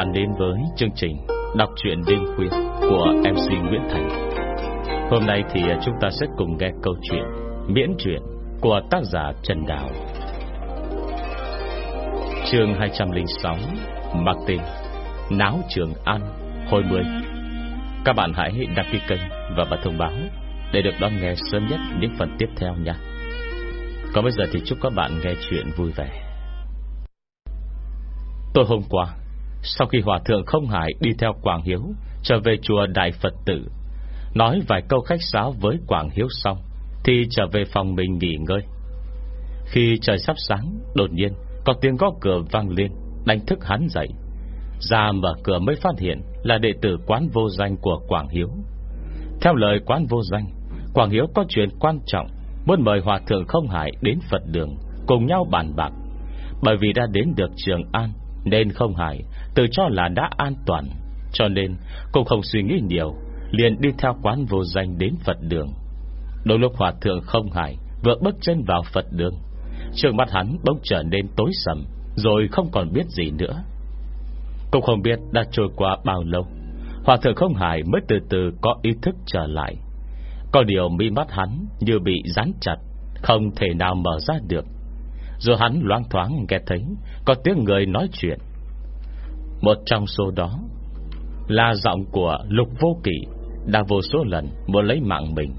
bạn đến với chương trình Đọc truyện đêm khuya của MC Nguyễn Thành. Hôm nay thì à, chúng ta sẽ cùng nghe câu chuyện Miễn truyện của tác giả Trần Đào. Chương 206 Mặc tên Náo Trường An, Hồi 10 Các bạn hãy đăng ký kênh và bật thông báo Để được đón nghe sớm nhất những phần tiếp theo nha. Còn bây giờ thì chúc các bạn nghe chuyện vui vẻ. Tôi hôm qua sau khi Hòa Thượng Không Hải đi theo Quảng Hiếu, Trở về chùa Đại Phật Tử, Nói vài câu khách sáo với Quảng Hiếu xong, Thì trở về phòng mình nghỉ ngơi. Khi trời sắp sáng, Đột nhiên, có tiếng gõ cửa vang lên, Đánh thức hắn dậy. Ra mở cửa mới phát hiện Là đệ tử quán vô danh của Quảng Hiếu. Theo lời quán vô danh, Quảng Hiếu có chuyện quan trọng, Muốn mời Hòa Thượng Không Hải đến Phật đường Cùng nhau bàn bạc. Bởi vì đã đến được Trường An, Nên Không Hải tự cho là đã an toàn, Cho nên cũng không suy nghĩ nhiều, Liền đi theo quán vô danh đến Phật đường. Đôi lúc Hòa Thượng Không hài, Vừa bước chân vào Phật đường Trường mắt hắn bỗng trở nên tối sầm, Rồi không còn biết gì nữa. Cũng không biết đã trôi qua bao lâu, Hòa thượng không hài mới từ từ có ý thức trở lại. Có điều mi mắt hắn như bị dán chặt, Không thể nào mở ra được. Rồi hắn loang thoáng nghe thấy, Có tiếng người nói chuyện một trong số đó Là giọng của Lục Vô Kỷ Đã vô số lần muốn lấy mạng mình.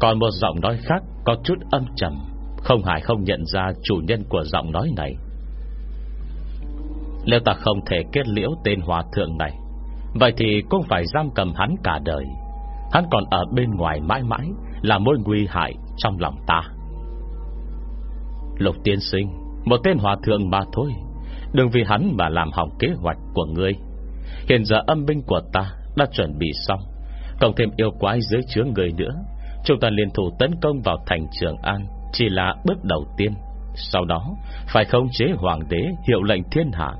Còn một giọng nói khác Có chút âm trầm, Không hài không nhận ra chủ nhân của giọng nói này. Nếu ta không thể kết liễu tên hòa thượng này, Vậy thì cũng phải giam cầm hắn cả đời. Hắn còn ở bên ngoài mãi mãi Là mối nguy hại trong lòng ta. Lục tiên sinh, Một tên hòa thượng mà thôi. Đừng vì hắn mà làm hỏng kế hoạch của ngươi. Hiện giờ âm binh của ta Đã chuẩn bị xong. Cộng thêm yêu quái dưới chứa người nữa, Chúng ta liên thủ tấn công vào thành Trường An Chỉ là bước đầu tiên. Sau đó, phải khống chế hoàng đế Hiệu lệnh thiên hạ.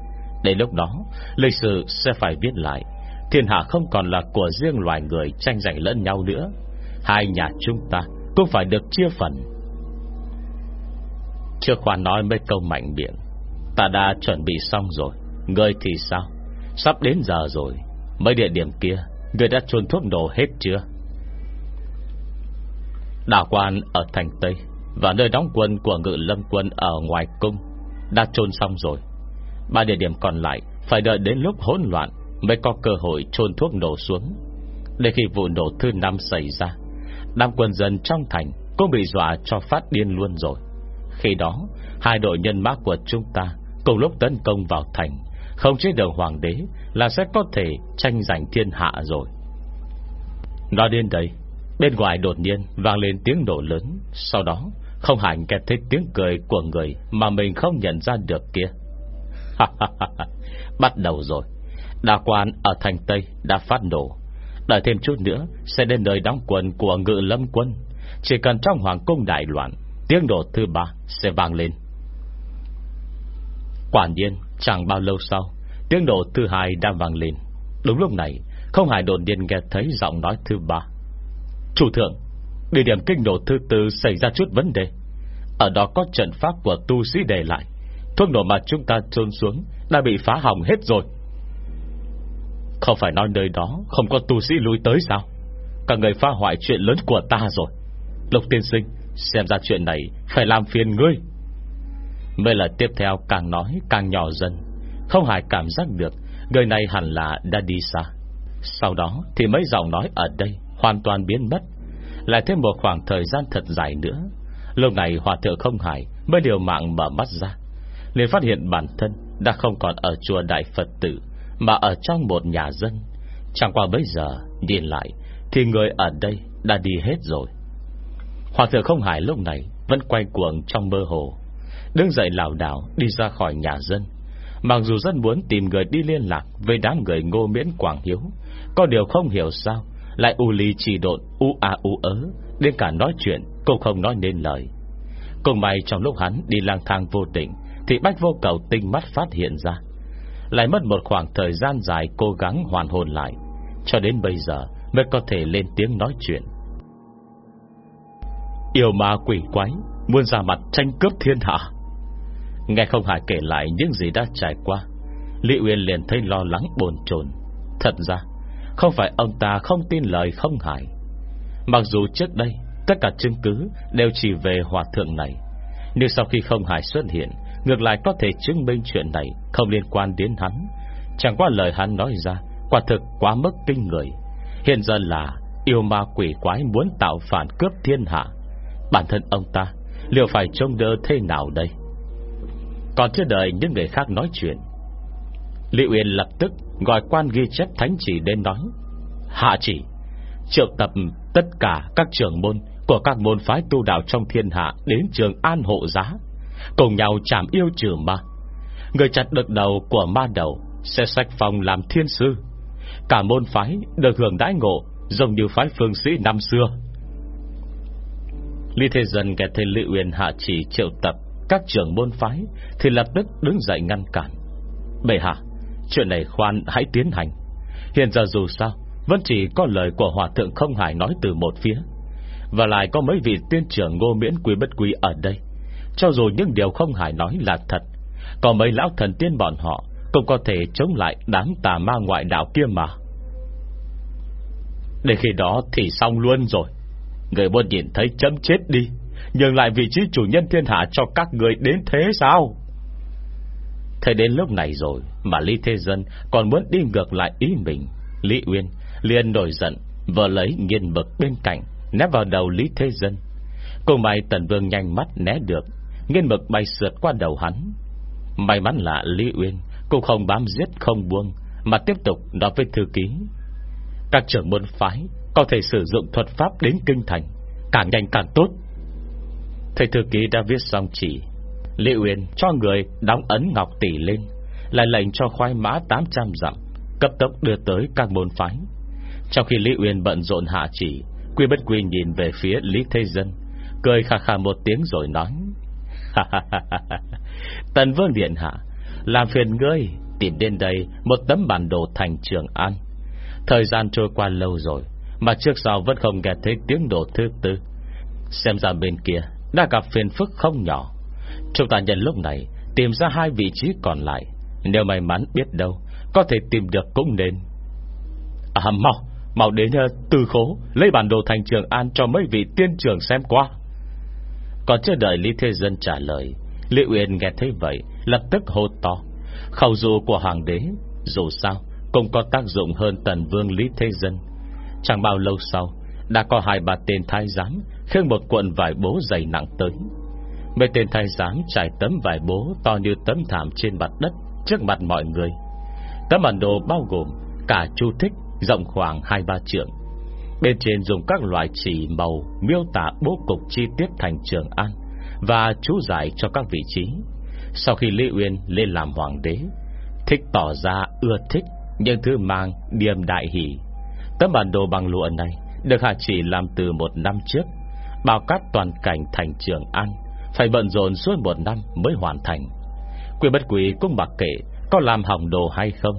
Để lúc đó, lịch sử sẽ phải viết lại. Thiên hạ không còn là của riêng loài người Tranh giành lẫn nhau nữa. Hai nhà chúng ta cũng phải được chia phần. Chưa khoan nói mấy câu mạnh miệng Ta đã chuẩn bị xong rồi. Ngươi thì sao? Sắp đến giờ rồi. Mấy địa điểm kia, Ngươi đã chôn thuốc nổ hết chưa? Đảo quan ở thành Tây Và nơi đóng quân của ngự lâm quân Ở ngoài cung Đã chôn xong rồi. Ba địa điểm còn lại Phải đợi đến lúc hỗn loạn Mới có cơ hội chôn thuốc nổ xuống. Để khi vụ nổ thứ năm xảy ra, Đám quân dân trong thành Cũng bị dọa cho phát điên luôn rồi. Khi đó, Hai đội nhân mã của chúng ta Cùng lúc tấn công vào thành, Không chế được hoàng đế Là sẽ có thể tranh giành thiên hạ rồi. Nói đến đây, Bên ngoài đột nhiên vang lên tiếng nổ lớn, Sau đó không hẳn kẹt thích tiếng cười của người Mà mình không nhận ra được kia. Bắt đầu rồi. Đa quan ở thành Tây đã phát nổ. Đợi thêm chút nữa, Sẽ đến nơi đóng quân của ngự lâm quân. Chỉ cần trong hoàng cung đại loạn, Tiếng nổ thứ ba sẽ vang lên. Quả nhiên, Chẳng bao lâu sau, Tiếng nổ thứ hai đang vang lên. Đúng lúc này, Không hài đột nhiên nghe thấy giọng nói thứ ba. Chủ thượng, Địa điểm kinh nổ thứ tư xảy ra chút vấn đề. Ở đó có trận pháp của tu sĩ để lại. Thuốc nổ mà chúng ta trôn xuống Đã bị phá hỏng hết rồi. Không phải nói nơi đó Không có tu sĩ lui tới sao? Cả người phá hoại chuyện lớn của ta rồi. Lục tiên sinh, Xem ra chuyện này phải làm phiền ngươi. Mới là tiếp theo càng nói càng nhỏ dần. Không hài cảm giác được, Người này hẳn là đã đi xa. Sau đó thì mấy giọng nói ở đây Hoàn toàn biến mất. Lại thêm một khoảng thời gian thật dài nữa. Lúc này hòa thượng không hải Mới điều mạng mở mắt ra. Liền phát hiện bản thân Đã không còn ở chùa Đại Phật Tử, Mà ở trong một nhà dân. Chẳng qua bây giờ, nhìn lại, Thì người ở đây đã đi hết rồi. Hòa thượng không hải lúc này Vẫn quay cuồng trong mơ hồ. Đứng dậy lảo đảo, đi ra khỏi nhà dân. Mặc dù rất muốn tìm người đi liên lạc Với đám người ngô miễn Quảng Hiếu, Có điều không hiểu sao Lại u ly trì độn, u a u ớ, Đến cả nói chuyện cũng không nói nên lời. Cùng may trong lúc hắn đi lang thang vô tình, Thì bách vô cầu tinh mắt phát hiện ra. Lại mất một khoảng thời gian dài Cố gắng hoàn hồn lại, Cho đến bây giờ mới có thể lên tiếng nói chuyện. Yêu ma quỷ quái, Muốn ra mặt tranh cướp thiên hạ. Nghe không hài kể lại những gì đã trải qua, Lý Uyên liền thấy lo lắng bồn chồn. Thật ra, Không phải ông ta không tin lời không hài. Mặc dù trước đây, Tất cả chứng cứ đều chỉ về hòa thượng này, Nhưng sau khi không hài xuất hiện, Ngược lại có thể chứng minh chuyện này Không liên quan đến hắn. Chẳng qua lời hắn nói ra, Quả thực quá mức kinh người. Hiện giờ là yêu ma quỷ quái muốn tạo phản cướp thiên hạ. Bản thân ông ta, Liệu phải trông đỡ thế nào đây? Còn chưa đợi những người khác nói chuyện, Lý Uyên lập tức Gọi quan ghi chép thánh chỉ đến nói, Hạ chỉ, Triệu tập tất cả các trưởng môn Của các môn phái tu đạo trong thiên hạ Đến trường an hộ giá, Cùng nhau chạm yêu trừ ma. Người chặt được đầu của ma đầu Sẽ sách phòng làm thiên sư. Cả môn phái được hưởng đãi ngộ Giống như phái phương sĩ năm xưa. Lý Thế Dân nghe thấy Lữ Uyên hạ chỉ triệu tập các trưởng môn phái Thì lập tức đứng dậy ngăn cản. Bệ hạ, Chuyện này khoan hãy tiến hành. Hiện giờ dù sao, Vẫn chỉ có lời của Hòa Thượng Không Hải nói từ một phía. Và lại có mấy vị tiên trưởng ngô miễn quý bất quý ở đây. Cho dù những điều Không Hải nói là thật, Có mấy lão thần tiên bọn họ Cũng có thể chống lại đám tà ma ngoại đạo kia mà. Để khi đó thì xong luôn rồi. Người muốn nhìn thấy chấm chết đi nhường lại vị trí chủ nhân thiên hạ Cho các người đến thế sao? Thế đến lúc này rồi Mà Lý Thế Dân còn muốn đi ngược lại ý mình, Lý Uyên liền nổi giận Vợ lấy nghiên bực bên cạnh, Nép vào đầu Lý Thế Dân. Cùng may Tần Vương nhanh mắt né được Nghiên bực bay sượt qua đầu hắn. May mắn là Lý Uyên Cũng không bám giết không buông, Mà tiếp tục nói với thư ký. Các trưởng môn phái Có thể sử dụng thuật pháp đến kinh thành, Càng nhanh càng tốt. Thầy thư ký đã viết xong chỉ. Lý Uyên cho người đóng ấn ngọc tỷ lên, Lại lệnh cho khoai mã 800 dặm, Cấp tốc đưa tới các môn phái. Trong khi Lý Uyên bận rộn hạ chỉ, Quy bất quy nhìn về phía Lý Thế Dân, Cười khà khà một tiếng rồi nói Tần Vương Điện Hạ, Làm phiền ngươi Tìm đến đây một tấm bản đồ thành Trường An. Thời gian trôi qua lâu rồi, Mà trước sau vẫn không nghe thấy tiếng đổ thứ tư. Xem ra bên kia đã gặp phiền phức không nhỏ. Chúng ta nhận lúc này Tìm ra hai vị trí còn lại. Nếu may mắn biết đâu, Có thể tìm được cũng nên. À mau Mau đến ờ, từ khố, Lấy bản đồ thành trường an cho mấy vị tiên trưởng xem qua. Còn chưa đợi Lý Thế Dân trả lời, Lý Uyên nghe thấy vậy, Lập tức hô to. Khẩu dụ của Hoàng đế, Dù sao, cũng có tác dụng hơn tần vương Lý Thế Dân. Chẳng bao lâu sau, Đã có hai bà tên thái giám Khiêng một cuộn vải bố dày nặng tới. Mấy tên thái giám trải tấm vải bố To như tấm thảm trên mặt đất, Trước mặt mọi người. Tấm bản đồ bao gồm cả chu thích, Rộng khoảng 2-3 trượng. Bên trên dùng các loại chỉ màu, Miêu tả bố cục chi tiết thành trường an Và chú giải cho các vị trí. Sau khi Lý Uyên lên làm hoàng đế, Thích tỏ ra ưa thích Những thứ mang điềm đại hỷ. Tấm bản đồ bằng lụa này Được Hạ Chỉ làm từ một năm trước. Bao cát toàn cảnh thành trường An phải bận rộn suốt một năm mới hoàn thành. Quy bất quý cũng mặc kệ Có làm hỏng đồ hay không.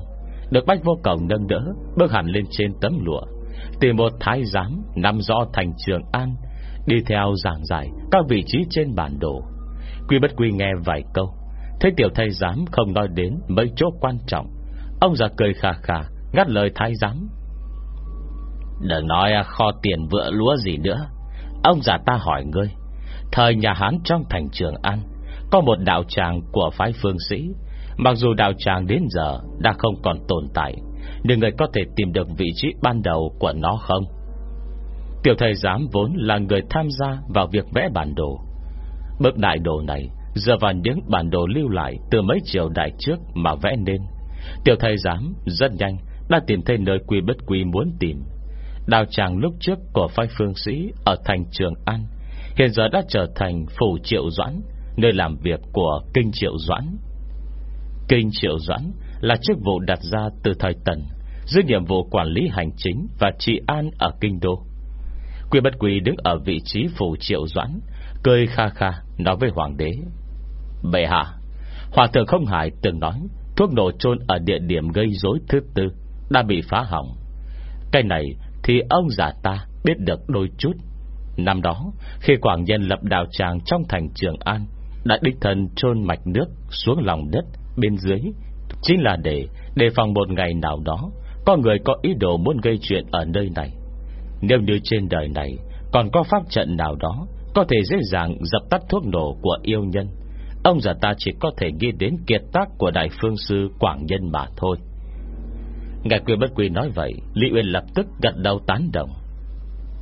Được bách vô cổng nâng đỡ, Bước hẳn lên trên tấm lụa. Tìm một thái giám nằm rõ thành trường an, Đi theo giảng giải Các vị trí trên bản đồ. Quy bất quy nghe vài câu, Thấy tiểu thái giám không nói đến Mấy chỗ quan trọng. Ông già cười khà khà, Ngắt lời thái giám. Đừng nói kho tiền vựa lúa gì nữa Ông già ta hỏi ngươi, Thời nhà Hán trong thành Trường An, Có một đạo tràng của phái phương sĩ. Mặc dù đạo tràng đến giờ Đã không còn tồn tại, Nhưng người có thể tìm được vị trí ban đầu của nó không? Tiểu thầy giám vốn là người tham gia Vào việc vẽ bản đồ. Bức đại đồ này Giờ vào những bản đồ lưu lại Từ mấy triều đại trước mà vẽ nên, Tiểu thầy giám rất nhanh Đã tìm thấy nơi quy bất quy muốn tìm. Đào tràng lúc trước của phái phương sĩ Ở thành Trường An, Hiện giờ đã trở thành phủ triệu doãn, Nơi làm việc của kinh triệu doãn. Kinh triệu doãn Là chức vụ đặt ra từ thời tần Dưới nhiệm vụ quản lý hành chính Và trị an ở kinh đô. Quy bất quỳ đứng ở vị trí phủ triệu doãn, Cười kha kha Nói với hoàng đế, Bệ hạ, Hòa thượng không hải từng nói, Thuốc nổ chôn ở địa điểm gây rối thứ tư Đã bị phá hỏng. Cái này thì ông giả ta biết được đôi chút. Năm đó, Khi Quảng Nhân lập đạo tràng trong thành Trường An, Đã đích thần chôn mạch nước xuống lòng đất Bên dưới. Chính là để đề phòng một ngày nào đó, Có người có ý đồ muốn gây chuyện ở nơi này. Nếu như trên đời này Còn có pháp trận nào đó, Có thể dễ dàng dập tắt thuốc nổ của yêu nhân, Ông già ta chỉ có thể ghi đến kiệt tác Của Đại Phương Sư Quảng Nhân mà thôi. Ngài quy bất quy nói vậy, Lý Uyên lập tức gật đầu tán đồng.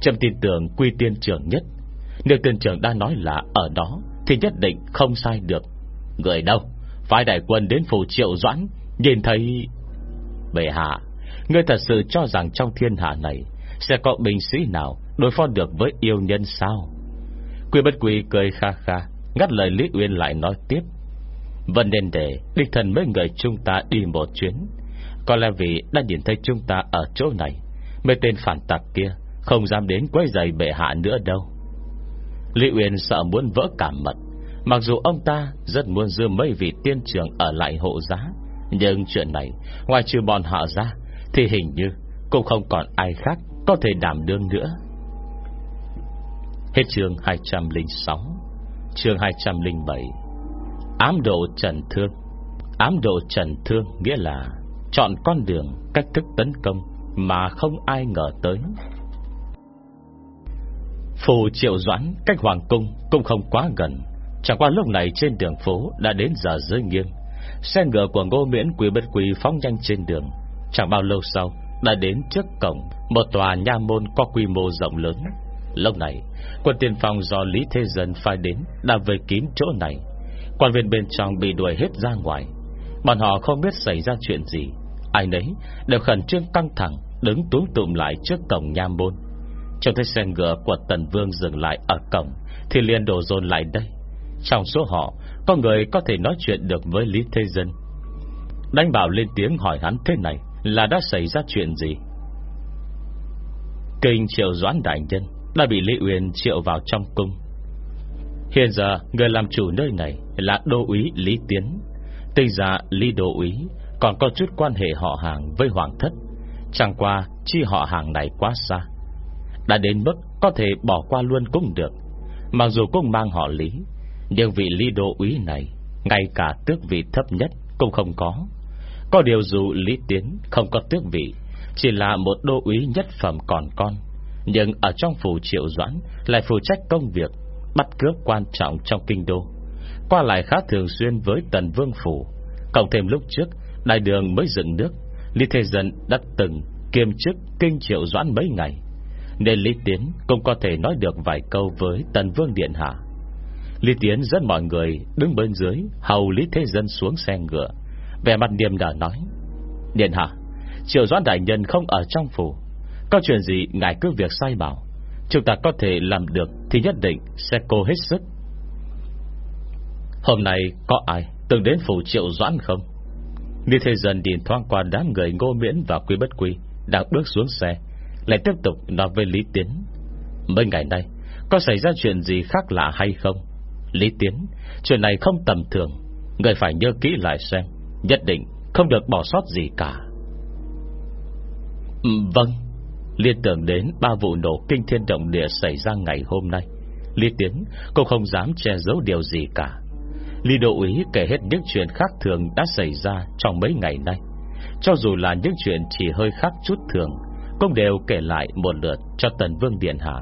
Trâm tin tưởng quy tiên trưởng nhất. Nếu tiên trưởng đã nói là ở đó, Thì nhất định không sai được. Người đâu? Phái đại quân đến phủ triệu doãn, Nhìn thấy Bệ hạ, Ngươi thật sự cho rằng trong thiên hạ này Sẽ có binh sĩ nào đối phó được với yêu nhân sao? Quy bất quy cười kha kha, Ngắt lời Lý Uyên lại nói tiếp. Vẫn nên để Địch thần mấy người chúng ta đi một chuyến. Có lẽ vì đã nhìn thấy chúng ta Ở chỗ này, Mấy tên phản tặc kia Không dám đến quấy giày bệ hạ nữa đâu. Lý Uyên sợ muốn vỡ cảm mật, Mặc dù ông ta rất muốn dư mấy vị tiên trưởng Ở lại hộ giá, Nhưng chuyện này, Ngoài trừ bọn họ ra, Thì hình như cũng không còn ai khác Có thể đảm đương nữa. Hết chương 206 Chương 207 Ám độ trần thương. Ám độ trần thương nghĩa là Chọn con đường cách thức tấn công Mà không ai ngờ tới. Phù triệu doãn Cách hoàng cung cũng không quá gần, Chẳng qua lúc này trên đường phố Đã đến giờ rơi nghiêng Xe ngựa của ngô miễn quý bất quý phóng nhanh trên đường. Chẳng bao lâu sau, Đã đến trước cổng, Một tòa nha môn có quy mô rộng lớn. Lúc này, Quân tiền phòng do Lý Thế Dân phải đến Đã vây kín chỗ này. Quan viên bên trong bị đuổi hết ra ngoài. Bọn họ không biết xảy ra chuyện gì. Ai nấy đều khẩn trương căng thẳng, Đứng túm tụm lại trước cổng nha môn. Trong thấy xe ngựa của Tần Vương dừng lại ở cổng, Thì liền đổ dồn lại đây. Trong số họ, Có người có thể nói chuyện được với Lý Thế Dân. Đánh bảo lên tiếng hỏi hắn thế này Là đã xảy ra chuyện gì? Kinh triệu doãn đại nhân Đã bị Lý Uyên triệu vào trong cung. Hiện giờ Người làm chủ nơi này là đô úy Lý Tiến Tinh ra Lý đô úy còn có chút quan hệ họ hàng với Hoàng thất, Chẳng qua chi họ hàng này quá xa. Đã đến mức Có thể bỏ qua luôn cũng được, Mặc dù cũng mang họ Lý, Nhưng vị Lý đô úy này, Ngay cả tước vị thấp nhất Cũng không có. Có điều dù Lý Tiến không có tước vị, Chỉ là một đô úy nhất phẩm còn con, Nhưng ở trong phủ triệu doãn Lại phụ trách công việc Bắt cướp quan trọng trong kinh đô, Qua lại khá thường xuyên với tần vương phủ. Cộng thêm lúc trước Đại đường mới dựng nước, Lý Thế Dân đã từng kiêm chức Kinh triệu doãn mấy ngày. Nên Lý Tiến cũng có thể nói được vài câu Với tần vương điện hạ. Lý Tiến dẫn mọi người đứng bên dưới, Hầu Lý Thế Dân xuống xe ngựa. Về mặt niềm đã nói, Điện hạ, Triệu doãn đại nhân không ở trong phủ. Có chuyện gì ngài cứ việc sai bảo. Chúng ta có thể làm được Thì nhất định sẽ cố hết sức. Hôm nay có ai Từng đến phủ triệu doãn không? Lý Thế Dân nhìn thoáng qua đám người ngô miễn và quý bất quý, Đang bước xuống xe, Lại tiếp tục nói với Lý Tiến. Mấy ngày nay, Có xảy ra chuyện gì khác lạ hay không? Lý Tiến, Chuyện này không tầm thường, Người phải nhớ kỹ lại xem, Nhất định không được bỏ sót gì cả. Ừ, vâng Liên tưởng đến ba vụ nổ kinh thiên động địa xảy ra ngày hôm nay, Lý Tiến cũng không dám che giấu điều gì cả. Lý Đỗ Ý kể hết những chuyện khác thường đã xảy ra trong mấy ngày nay. Cho dù là những chuyện chỉ hơi khác chút thường, Cũng đều kể lại một lượt cho Tần Vương Điện Hạ.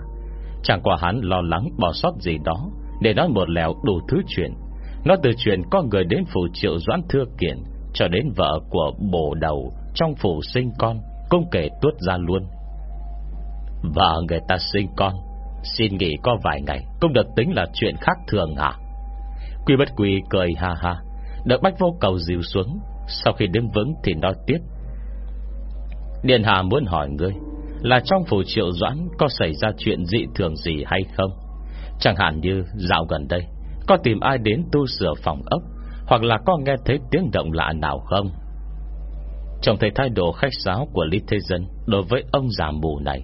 Chẳng qua hắn lo lắng bỏ sót gì đó, Để nói một lèo đủ thứ chuyện. Nó từ chuyện có người đến phủ triệu doãn thưa kiện, Cho đến vợ của bổ đầu Trong phủ sinh con, Cũng kể tuốt ra luôn. Vợ người ta sinh con, Xin nghỉ có vài ngày Cũng được tính là chuyện khác thường hả? Quy bất quy cười ha ha. Đợi bách vô cầu dìu xuống. Sau khi đứng vững thì nói tiếp. Điện hạ muốn hỏi ngươi, Là trong phủ triệu doãn Có xảy ra chuyện dị thường gì hay không? Chẳng hạn như dạo gần đây, Có tìm ai đến tu sửa phòng ốc, Hoặc là có nghe thấy tiếng động lạ nào không? Trong thấy thái độ khách sáo của Lý Thế Dân Đối với ông già mù này,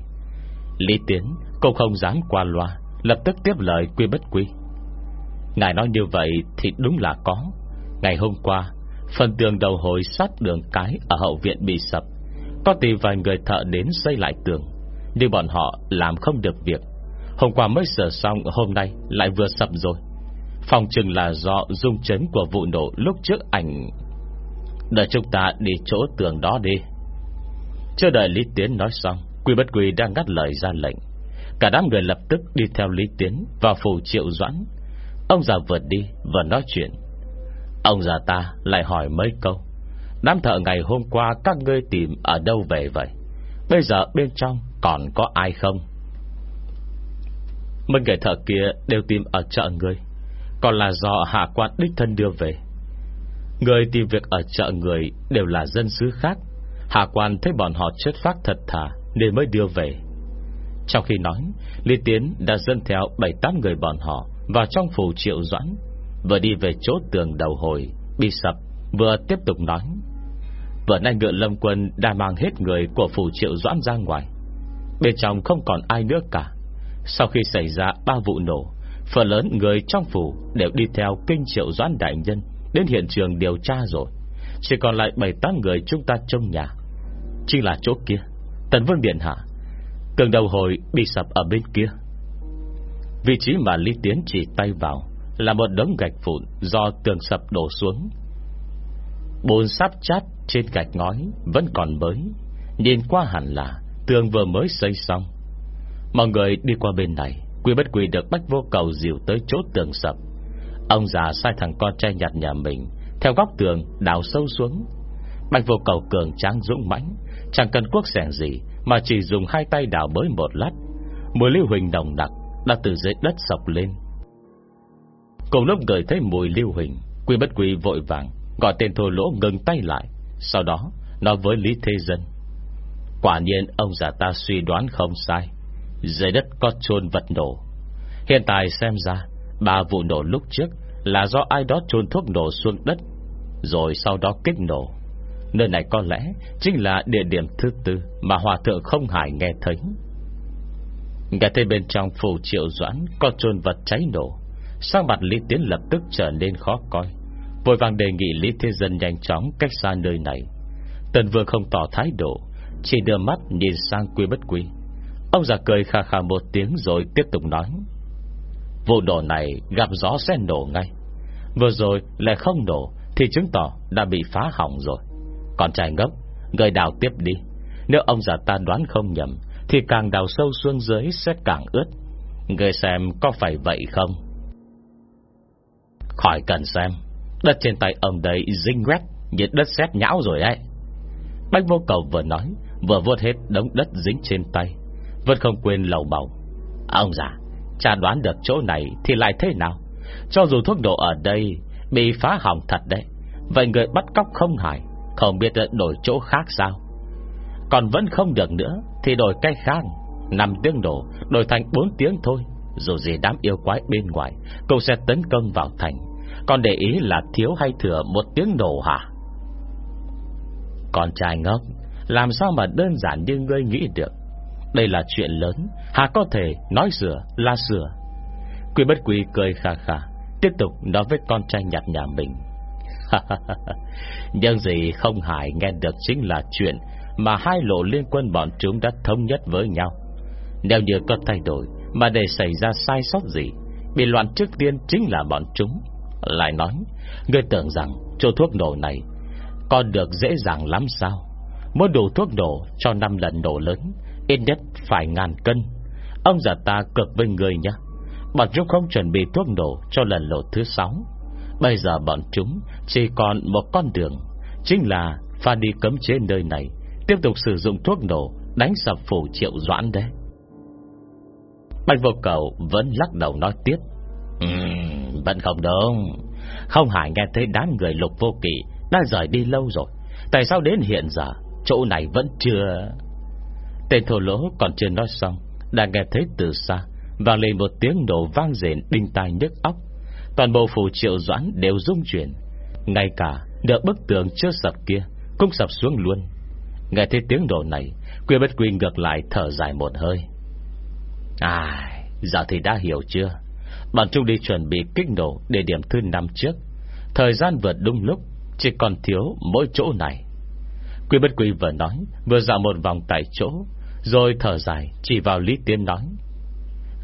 Lý Tiến cũng không dám qua loa, Lập tức tiếp lời quy bất quy Ngài nói như vậy thì đúng là có. Ngày hôm qua, Phần tường đầu hồi sát đường cái Ở hậu viện bị sập. Có tìm vài người thợ đến xây lại tường, Nhưng bọn họ làm không được việc. Hôm qua mới sửa xong, Hôm nay lại vừa sập rồi. Phòng chừng là do rung chấn của vụ nổ Lúc trước ảnh. Đợi chúng ta đi chỗ tường đó đi. Chưa đợi Lý Tiến nói xong, Quy bất quy đang ngắt lời ra lệnh. Cả đám người lập tức đi theo Lý Tiến Vào phủ triệu doãn. Ông già vượt đi và nói chuyện. Ông già ta lại hỏi mấy câu. Đám thợ ngày hôm qua Các ngươi tìm ở đâu về vậy? Bây giờ bên trong còn có ai không? Mấy người thợ kia đều tìm ở chợ người, Còn là do hạ quan đích thân đưa về. Người tìm việc ở chợ người Đều là dân xứ khác. Hạ quan thấy bọn họ chết phát thật thà Nên mới đưa về. Trong khi nói, Lý Tiến đã dân theo 7-8 người bọn họ vào trong phủ triệu doãn, Vừa đi về chỗ tường đầu hồi Bị sập, Vừa tiếp tục nói, Vừa nay ngựa lâm quân đã mang hết người Của phủ triệu doãn ra ngoài, Bên trong không còn ai nữa cả. Sau khi xảy ra ba vụ nổ, Phần lớn người trong phủ Đều đi theo kinh triệu doãn đại nhân Đến hiện trường điều tra rồi. Chỉ còn lại 7-8 người chúng ta trong nhà, Chính là chỗ kia, Tần Vương Điện Hạ. Tường đầu hồi bị sập ở bên kia. Vị trí mà Lý Tiến chỉ tay vào Là một đống gạch vụn Do tường sập đổ xuống. Bồn sáp chát trên gạch ngói Vẫn còn mới. Nhìn qua hẳn là Tường vừa mới xây xong. Mọi người đi qua bên này, Quy bất quy được bách vô cầu dìu tới chỗ tường sập. Ông già sai thằng con trai nhặt nhà mình, Theo góc tường đào sâu xuống. Bạch vô cầu cường tráng dũng mãnh, Chẳng cần quốc sẻng gì, Mà chỉ dùng hai tay đào bới một lát. Mùi lưu huỳnh đồng đặc đã từ dưới đất sọc lên. Cùng lúc người thấy mùi lưu huỳnh Quy bất quy vội vàng Gọi tên thô lỗ ngừng tay lại, Sau đó nói với Lý Thế Dân, Quả nhiên ông già ta suy đoán không sai, Dưới đất có chôn vật nổ. Hiện tại xem ra, Ba vụ nổ lúc trước Là do ai đó chôn thuốc nổ xuống đất, Rồi sau đó kích nổ. Nơi này có lẽ Chính là địa điểm thứ tư Mà hòa thượng không hải nghe thấy. Nghe thấy bên trong phủ triệu doãn Có chôn vật cháy nổ Sang mặt Lý Tiến lập tức trở nên khó coi. Vội vàng đề nghị Lý Thế Dân nhanh chóng cách xa nơi này. Tần Vương không tỏ thái độ, Chỉ đưa mắt nhìn sang quy bất quy. Ông già cười khà khà một tiếng rồi tiếp tục nói, Vụ nổ này gặp gió sẽ nổ ngay. Vừa rồi lại không nổ Thì chứng tỏ đã bị phá hỏng rồi. Còn trai ngốc Người đào tiếp đi. Nếu ông già ta đoán không nhầm thì càng đào sâu xuống dưới sẽ càng ướt. Người xem có phải vậy không? Khỏi cần xem. Đất trên tay ông đấy dinh quét Nhiệt đất sét nhão rồi đấy Bách vô cầu vừa nói, Vừa vuốt hết đống đất dính trên tay, Vẫn không quên lầu bầu. Ông già, Cha đoán được chỗ này thì lại thế nào? Cho dù thuốc nổ ở đây Bị phá hỏng thật đấy, Vậy người bắt cóc không hại, Không biết đổi chỗ khác sao? Còn vẫn không được nữa thì đổi cách khác 5 tiếng nổ đổi thành 4 tiếng thôi. Dù gì đám yêu quái bên ngoài Cậu sẽ tấn công vào thành. Còn để ý là thiếu hay thừa một tiếng nổ hả? Con trai ngốc, Làm sao mà đơn giản như ngươi nghĩ được? Đây là chuyện lớn Hà có thể nói sửa là sửa Quy bất quy cười khà khà, Tiếp tục nói với con trai nhặt nhà mình. Nhưng gì không hài nghe được chính là chuyện mà hai lộ liên quân bọn chúng đã thống nhất với nhau. Nếu như có thay đổi Mà để xảy ra sai sót gì, Bị loạn trước tiên chính là bọn chúng. Lại nói, Ngươi tưởng rằng chỗ thuốc nổ này Còn được dễ dàng lắm sao? Muốn đủ thuốc nổ cho 5 lần nổ lớn, Ít nhất phải ngàn cân. Ông già ta cực với người nhé Bọn chúng không chuẩn bị thuốc nổ Cho lần lộ thứ sáu. Bây giờ bọn chúng chỉ còn một con đường, Chính là pha đi cấm chế nơi này. Tiếp tục sử dụng thuốc nổ Đánh sập phủ triệu doãn đấy. Bạch vô cầu Vẫn lắc đầu nói tiếp. Uhm, Vẫn không đúng. Không hài nghe thấy đám người lục vô kỵ Đã rời đi lâu rồi. Tại sao đến hiện giờ Chỗ này vẫn chưa? Tên thổ lỗ còn chưa nói xong Đã nghe thấy từ xa và lên một tiếng nổ vang rền đinh tai nhức óc. Toàn bộ phủ triệu doãn đều rung chuyển. Ngay cả đỡ bức tường chưa sập kia Cũng sập xuống luôn. Nghe thấy tiếng đồ này, Quy bất quy ngược lại thở dài một hơi. À Giờ thì đã hiểu chưa? Bọn chúng đi chuẩn bị kích nổ Địa điểm thứ năm trước. Thời gian vượt đúng lúc, Chỉ còn thiếu mỗi chỗ này. Quy bất quy vừa nói, Vừa dạo một vòng tại chỗ, rồi thở dài, Chỉ vào Lý Tiến nói.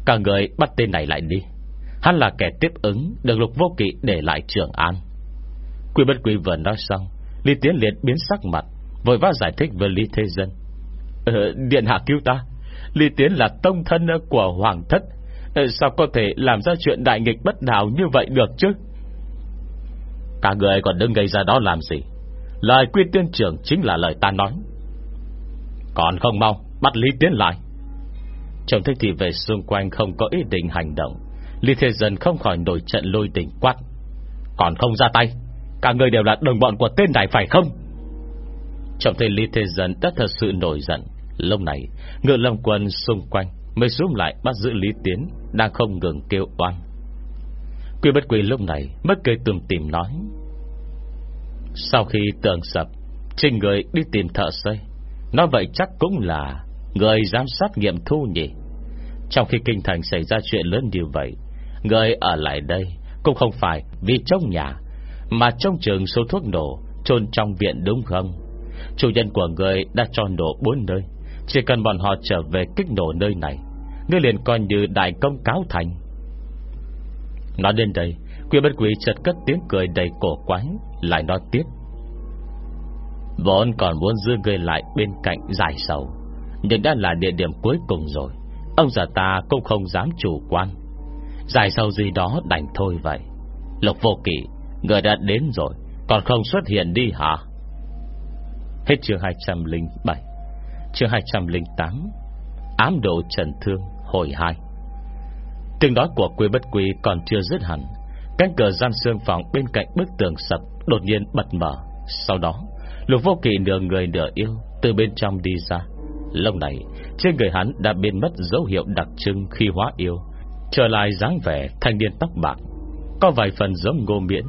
Cả người bắt tên này lại đi. Hắn là kẻ tiếp ứng, Được lục vô kỵ để lại trường an. Quy bất quy vừa nói xong, Lý Tiến liền biến sắc mặt. Vội vã giải thích với Lý Thế Dân. Ờ, Điện hạ cứu ta. Lý Tiến là tông thân của Hoàng thất. Ờ, Sao có thể làm ra chuyện đại nghịch bất đạo như vậy được chứ? Cả người còn đứng gây ra đó làm gì? Lời quyên tiên trưởng chính là lời ta nói. Còn không mau Bắt Lý Tiến lại. Trông thấy thì về xung quanh không có ý định hành động Lý Thế Dân không khỏi nổi trận lôi tình quát. Còn không ra tay Cả người đều là đồng bọn của tên này phải không? Trông thấy Lý Thế Dân đã thật sự nổi giận. Lúc này, Ngựa lâm quân xung quanh Mới xuống lại bắt giữ Lý Tiến, Đang không ngừng kêu oan. Quy bất quy lúc này Mất cười tùm tìm nói, Sau khi tường sập Trình người đi tìm thợ xây Nói vậy chắc cũng là Người giám sát nghiệm thu nhỉ. Trong khi kinh thành xảy ra chuyện lớn như vậy, Người ở lại đây Cũng không phải vì trong nhà, Mà trong trường số thuốc nổ chôn trong viện đúng không? Chủ nhân của người đã cho nổ bốn nơi. Chỉ cần bọn họ trở về kích nổ nơi này Ngươi liền coi như đại công cáo thành. Nói đến đây Quy bất quỷ chợt cất tiếng cười đầy cổ quái, Lại nói tiếp. Vốn còn muốn giữ người lại bên cạnh giải sầu, Nhưng đã là địa điểm cuối cùng rồi. Ông già ta cũng không dám chủ quan. Giải sầu gì đó đành thôi vậy. Lục vô kỷ Người đã đến rồi, Còn không xuất hiện đi hả? Hết chương 207 Chương 208 Ám độ trần thương hồi 2 Tiếng nói của quê bất quý còn chưa dứt hẳn, Cánh cửa gian xương phòng bên cạnh bức tường sập Đột nhiên bật mở. Sau đó, Lục vô kỳ nửa người nửa yêu Từ bên trong đi ra. Lâu này, trên người hắn đã biến mất dấu hiệu đặc trưng khi hóa yêu, Trở lại dáng vẻ thanh niên tóc bạc. Có vài phần giống ngô miễn.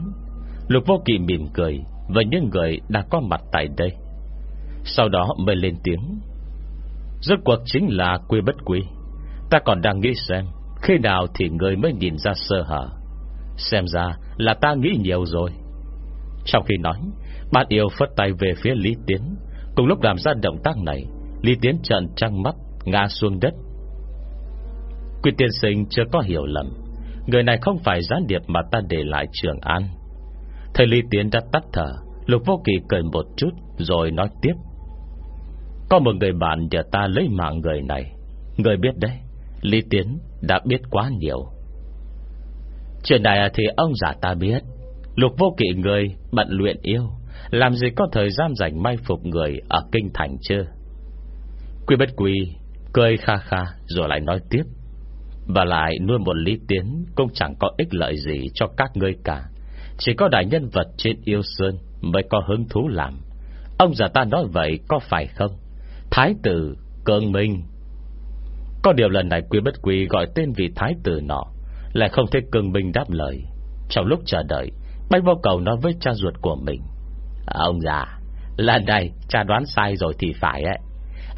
Lục vô kỳ mỉm cười Với những người đã có mặt tại đây. Sau đó mới lên tiếng. Rốt cuộc chính là quy bất quy Ta còn đang nghĩ xem, Khi nào thì người mới nhìn ra sơ hở. Xem ra là ta nghĩ nhiều rồi. Trong khi nói, Bạn yêu phất tay về phía Lý Tiến. Cùng lúc làm ra động tác này, Lý Tiến trận trăng mắt, Ngã xuống đất. Quy tiên sinh chưa có hiểu lầm. Người này không phải gián điệp mà ta để lại Trường An. Thầy Lý Tiến đã tắt thở, Lục vô kỳ cười một chút, Rồi nói tiếp. Có một người bạn nhờ ta lấy mạng người này. Người biết đấy, Lý Tiến đã biết quá nhiều. Chuyện này thì ông giả ta biết. Lục vô kỵ người bận luyện yêu, Làm gì có thời gian dành may phục người Ở kinh thành chưa Quy bất quy Cười kha kha rồi lại nói tiếp. Và lại nuôi một lý tiến Cũng chẳng có ích lợi gì cho các ngươi cả. Chỉ có đại nhân vật trên yêu sơn Mới có hứng thú làm. Ông già ta nói vậy có phải không? Thái tử Cường Minh. Có điều lần này quý bất quý gọi tên vị thái tử nọ, Lại không thấy Cương minh đáp lời. Trong lúc chờ đợi, Bách vô cầu nói với cha ruột của mình, Ông già, Lần này cha đoán sai rồi thì phải ấy.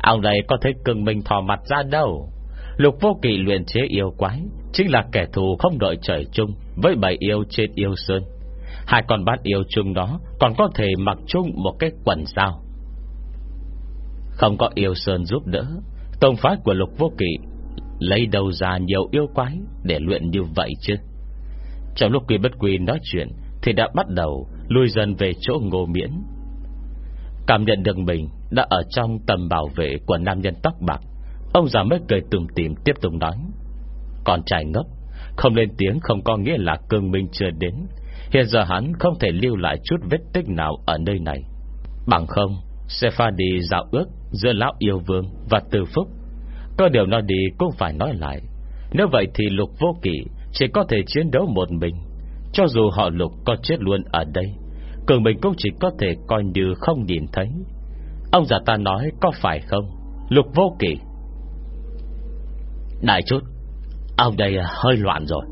Ông này có thấy Cương minh thò mặt ra đâu? Lục vô kỳ luyện chế yêu quái, Chính là kẻ thù không đợi trời chung Với bảy yêu trên yêu sơn. Hai con bát yêu chung đó Còn có thể mặc chung một cái quần sao. Không có yêu sơn giúp đỡ, Tông phái của lục vô kỵ Lấy đầu ra nhiều yêu quái Để luyện như vậy chứ? Trong lúc quy bất quy nói chuyện Thì đã bắt đầu lui dần về chỗ ngô miễn. Cảm nhận được mình Đã ở trong tầm bảo vệ Của nam nhân tóc bạc, Ông già mới cười tùm tìm tiếp tục nói. Còn trai ngốc, Không lên tiếng không có nghĩa là cương minh chưa đến. Hiện giờ hắn không thể lưu lại chút vết tích nào ở nơi này. Bằng không, Sẽ pha đi dạo ước Giữa lão yêu vương và từ phúc. Có điều nói đi cũng phải nói lại, Nếu vậy thì lục vô kỷ Chỉ có thể chiến đấu một mình. Cho dù họ lục có chết luôn ở đây, Cường mình cũng chỉ có thể coi như không nhìn thấy. Ông già ta nói có phải không, Lục vô kỷ Đại chút, Ông đây hơi loạn rồi.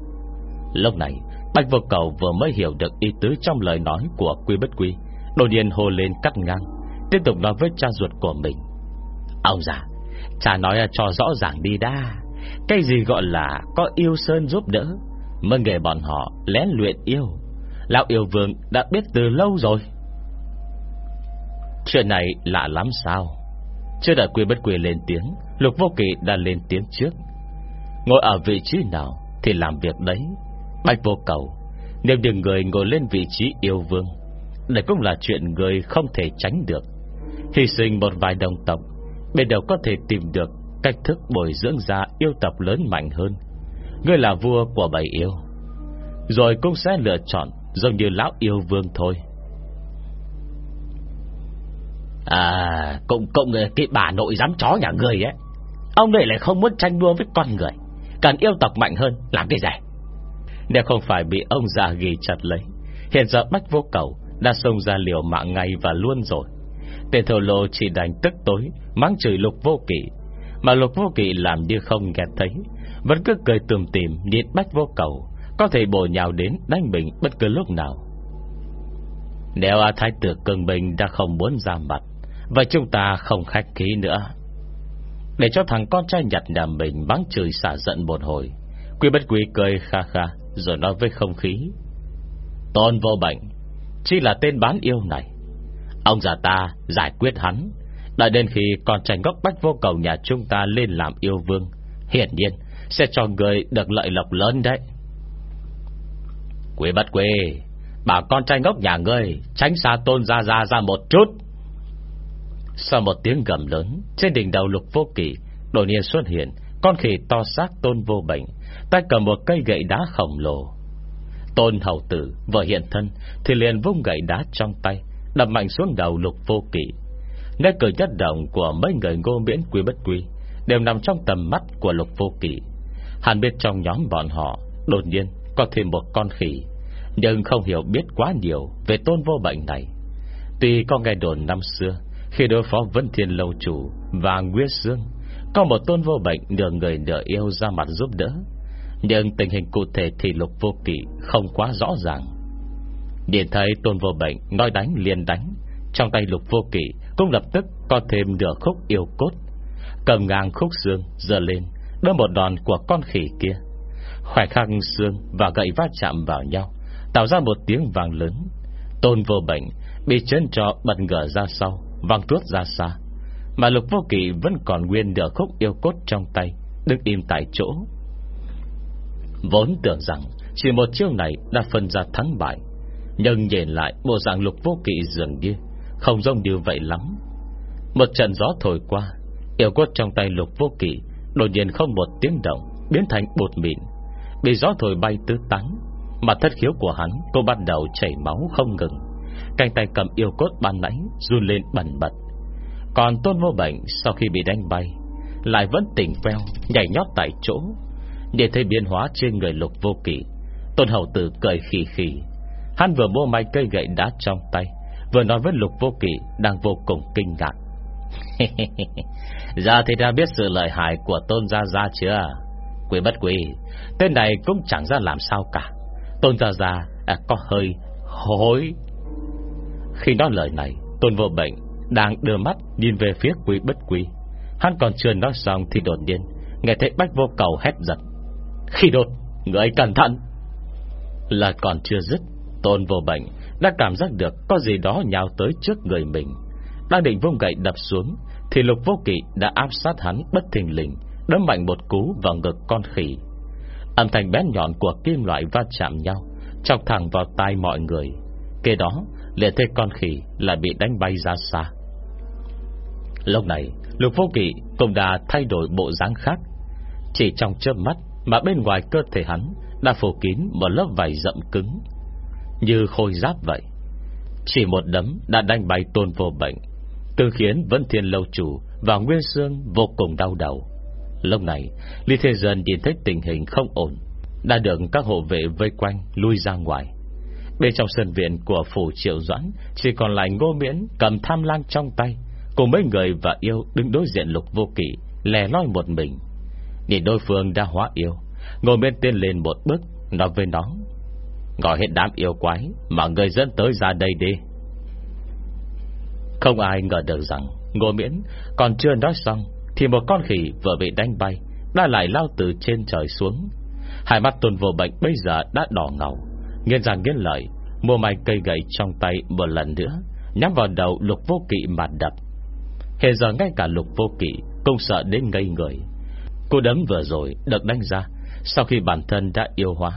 Lúc này, Bạch vô cầu vừa mới hiểu được ý tứ Trong lời nói của quy bất quy, Đột nhiên hồ lên cắt ngang, Tiếp tục nói với cha ruột của mình. Ông già, Cha nói cho rõ ràng đi đa Cái gì gọi là có yêu sơn giúp đỡ Mới nghề bọn họ lén luyện yêu. Lão yêu vương đã biết từ lâu rồi. Chuyện này lạ lắm sao? Chưa đợi quy bất quy lên tiếng, Lục vô kỳ đã lên tiếng trước. Ngồi ở vị trí nào Thì làm việc đấy. Bạch vô cầu, Nếu đừng người ngồi lên vị trí yêu vương, Đây cũng là chuyện người không thể tránh được. Hy sinh một vài đồng tộc Bên đầu có thể tìm được Cách thức bồi dưỡng ra yêu tộc lớn mạnh hơn. Ngươi là vua của bầy yêu. Rồi cũng sẽ lựa chọn Giống như lão yêu vương thôi. À Cũng cộng cái bà nội dám chó nhà người ấy. Ông này lại không muốn tranh đua với con người. Cần yêu tộc mạnh hơn, Làm cái gì? Nếu không phải bị ông già ghi chặt lấy, Hiện giờ bách vô cầu Đã xông ra liều mạng ngay và luôn rồi. Tên thổ lộ chỉ đành tức tối, Mắng chửi lục vô kỵ. Mà lục vô kỵ làm như không nghe thấy, Vẫn cứ cười tùm tìm Nhìn bách vô cầu, Có thể bổ nhào đến đánh mình bất cứ lúc nào. Nếu A Thái tử cường bình đã không muốn ra mặt và chúng ta không khách khí nữa. Để cho thằng con trai nhặt nhà mình Bắn chửi xả giận một hồi Quy bất quý cười kha kha, Rồi nói với không khí. Tôn vô bệnh, Chỉ là tên bán yêu này Ông già ta giải quyết hắn. Đợi đến khi con trai gốc bách vô cầu nhà chúng ta lên làm yêu vương, Hiển nhiên Sẽ cho người được lợi lộc lớn đấy. Quê bất quê Bảo con trai ngốc nhà ngươi Tránh xa tôn ra ra ra một chút. Sau một tiếng gầm lớn, Trên đỉnh đầu lục vô kỷ Đột nhiên xuất hiện Con khỉ to xác tôn vô bệnh, Tay cầm một cây gậy đá khổng lồ. Tôn hầu tử vừa hiện thân Thì liền vung gậy đá trong tay Đập mạnh xuống đầu lục vô kỵ. Ngay cử nhất động của mấy người ngô miễn quy bất quy, Đều nằm trong tầm mắt của lục vô kỵ. Hàn biết trong nhóm bọn họ, Đột nhiên có thêm một con khỉ, Nhưng không hiểu biết quá nhiều Về tôn vô bệnh này. Tuy có nghe đồn năm xưa, Khi đối phó Vân Thiên Lâu Chủ Và nguyễn Sương, Có một tôn vô bệnh nửa người nửa yêu ra mặt giúp đỡ, Nhưng tình hình cụ thể Thì lục vô kỵ không quá rõ ràng. Nhìn thấy tôn vô bệnh Nói đánh liền đánh, Trong tay lục vô kỵ cũng lập tức có thêm nửa khúc yêu cốt. Cầm ngang khúc xương Giờ lên, Đỡ một đòn của con khỉ kia. Khoảnh khắc xương và gậy va chạm vào nhau, Tạo ra một tiếng vàng lớn. Tôn vô bệnh Bị chân trọ bật ngờ ra sau, Văng tuốt ra xa. Mà lục vô kỵ vẫn còn nguyên nửa khúc yêu cốt trong tay, Đứng im tại chỗ. Vốn tưởng rằng Chỉ một chiêu này đã phân ra thắng bại nhưng nhìn lại Bộ dạng lục vô kỵ dường như Không giống như vậy lắm. Một trận gió thổi qua, Yêu cốt trong tay lục vô kỵ Đột nhiên không một tiếng động Biến thành bột mịn. Bị gió thổi bay tứ tán Mà thất khiếu của hắn Cô bắt đầu chảy máu không ngừng. Cánh tay cầm yêu cốt ban nãy Run lên bẩn bật. Còn tôn vô bệnh sau khi bị đánh bay, Lại vẫn tỉnh veo, Nhảy nhót tại chỗ. Để thấy biến hóa trên người lục vô kỵ, Tôn hậu tử cười khỉ khỉ Hắn vừa mua may cây gậy đá trong tay Vừa nói với lục vô kỷ Đang vô cùng kinh ngạc. Giờ thì đã biết sự lợi hại Của tôn gia gia chưa? Quỷ bất quỷ Tên này cũng chẳng ra làm sao cả. Tôn gia gia à, có hơi hối. Khi nói lời này Tôn vô bệnh đang đưa mắt Nhìn về phía quỷ bất quỷ. Hắn còn chưa nói xong thì đột nhiên Nghe thấy bách vô cầu hét giật. Khi đột người cẩn thận. Là còn chưa dứt Tôn vô bệnh đã cảm giác được Có gì đó nhào tới trước người mình. Đang định vung gậy đập xuống, Thì lục vô kỵ đã áp sát hắn bất thình lình Đâm mạnh một cú vào ngực con khỉ. Âm thanh bén nhọn của kim loại va chạm nhau, Chọc thẳng vào tai mọi người. Kế đó liền thấy con khỉ là bị đánh bay ra xa. Lúc này, Lục vô kỵ cũng đã thay đổi bộ dáng khác. Chỉ trong chớp mắt Mà bên ngoài cơ thể hắn Đã phủ kín một lớp vải rậm cứng như khôi giáp vậy. Chỉ một đấm đã đánh bay tôn vô bệnh Tương khiến Vân Thiên Lâu Chủ Và Nguyên Sương vô cùng đau đầu. Lúc này, Lý Thế Dân nhìn thấy tình hình không ổn, Đã được các hộ vệ vây quanh Lui ra ngoài. Bên trong sân viện của phủ triệu doãn Chỉ còn lại ngô miễn cầm tham lang trong tay, Cùng mấy người và yêu Đứng đối diện lục vô kỷ Lè loi một mình. Nhìn đối phương đã hóa yêu, Ngô miễn tiến lên một bước, Nói với nó Gọi hết đám yêu quái Mà người dẫn tới ra đây đi. Không ai ngờ được rằng Ngô miễn còn chưa nói xong thì một con khỉ vừa bị đánh bay Đã lại lao từ trên trời xuống. Hai mắt tuần vô bệnh bây giờ đã đỏ ngầu Nghiên rằng nghiên lợi Mua mày cây gậy trong tay một lần nữa, Nhắm vào đầu lục vô kỵ mà đập. Hiện giờ ngay cả lục vô kỵ Cũng sợ đến ngây người. Cô đấm vừa rồi được đánh ra, Sau khi bản thân đã yêu hóa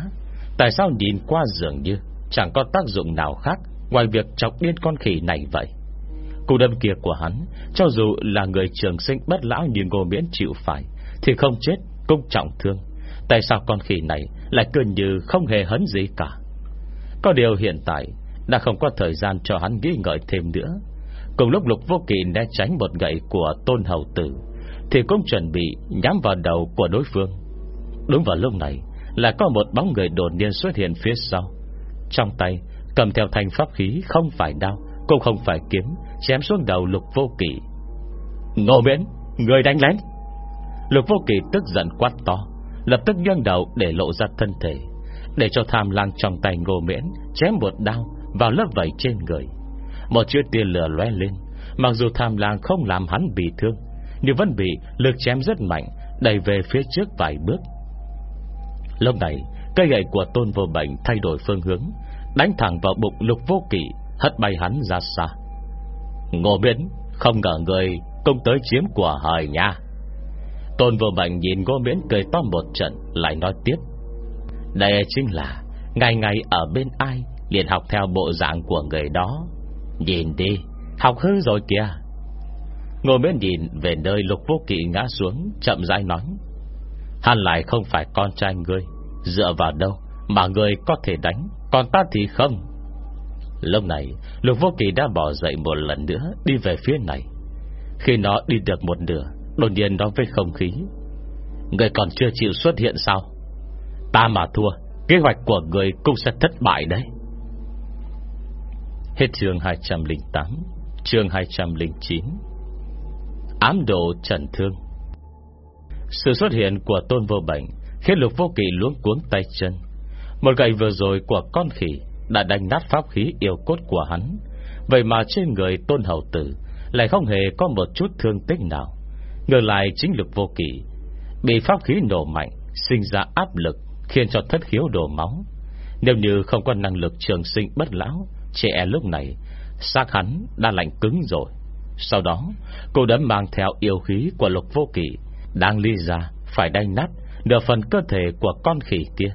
Tại sao nhìn qua dường như Chẳng có tác dụng nào khác Ngoài việc chọc điên con khỉ này vậy? Cú đâm kia của hắn, Cho dù là người trường sinh bất lão như ngô miễn chịu phải, Thì không chết cũng trọng thương. Tại sao con khỉ này Lại cứ như không hề hấn gì cả? Có điều hiện tại Đã không có thời gian cho hắn nghĩ ngợi thêm nữa. Cùng lúc lục vô kỳ né tránh một gậy của tôn hầu tử, Thì cũng chuẩn bị nhắm vào đầu của đối phương. Đúng vào lúc này là có một bóng người đột nhiên xuất hiện phía sau. Trong tay, Cầm theo thanh pháp khí không phải đao, Cũng không phải kiếm, Chém xuống đầu lục vô kỳ Ngô miễn, Người đánh lén. Lục vô kỳ tức giận quát to, Lập tức nghiêng đầu để lộ ra thân thể, Để cho tham lang trong tay ngô miễn Chém một đao vào lớp vảy trên người. Một chiếc tia lửa lóe lên, Mặc dù tham lang không làm hắn bị thương, Nhưng vẫn bị lực chém rất mạnh, Đẩy về phía trước vài bước. Lúc này Cây gậy của tôn vô bệnh thay đổi phương hướng, Đánh thẳng vào bụng lục vô kỵ, Hất bay hắn ra xa. Ngô biến, Không ngờ người công tới chiếm của hời nha. Tôn vô bệnh nhìn ngô miễn cười to một trận, Lại nói tiếp. Đây chính là Ngày ngày ở bên ai, liền học theo bộ dạng của người đó. Nhìn đi, Học hư rồi kìa. Ngô miễn nhìn về nơi lục vô kỵ ngã xuống, Chậm rãi nói. Hắn lại không phải con trai ngươi. Dựa vào đâu Mà ngươi có thể đánh? Còn ta thì không. Lúc này, Lục vô kỳ đã bỏ dậy một lần nữa, Đi về phía này. Khi nó đi được một nửa, Đột nhiên nó với không khí. Người còn chưa chịu xuất hiện sao? Ta mà thua, Kế hoạch của người cũng sẽ thất bại đấy. Hết chương 208 Chương 209 Ám độ trần thương. Sự xuất hiện của tôn vô bệnh Khiến lục vô kỳ luống cuốn tay chân. Một gậy vừa rồi của con khỉ Đã đánh nát pháp khí yêu cốt của hắn. Vậy mà trên người tôn hậu tử Lại không hề có một chút thương tích nào. Ngược lại chính lực vô kỳ Bị pháp khí nổ mạnh, Sinh ra áp lực, Khiến cho thất khiếu đổ máu. Nếu như không có năng lực trường sinh bất lão, Trẻ lúc này, xác hắn đã lạnh cứng rồi. Sau đó, cô đã mang theo yêu khí của lục vô kỳ đang ly ra, Phải đanh nát, Nửa phần cơ thể của con khỉ kia.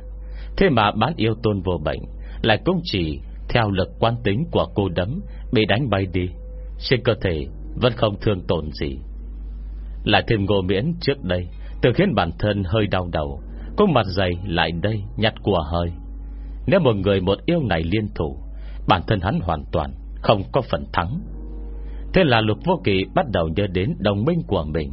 Thế mà bán yêu tôn vô bệnh, Lại cũng chỉ theo lực quan tính của cô đấm Bị đánh bay đi. Trên cơ thể vẫn không thương tổn gì. Lại thêm ngô miễn trước đây, Tự khiến bản thân hơi đau đầu Cũng mặt dày lại đây nhặt của hơi. Nếu một người một yêu này liên thủ, Bản thân hắn hoàn toàn Không có phần thắng. Thế là lục vô kỳ bắt đầu nhớ đến đồng minh của mình.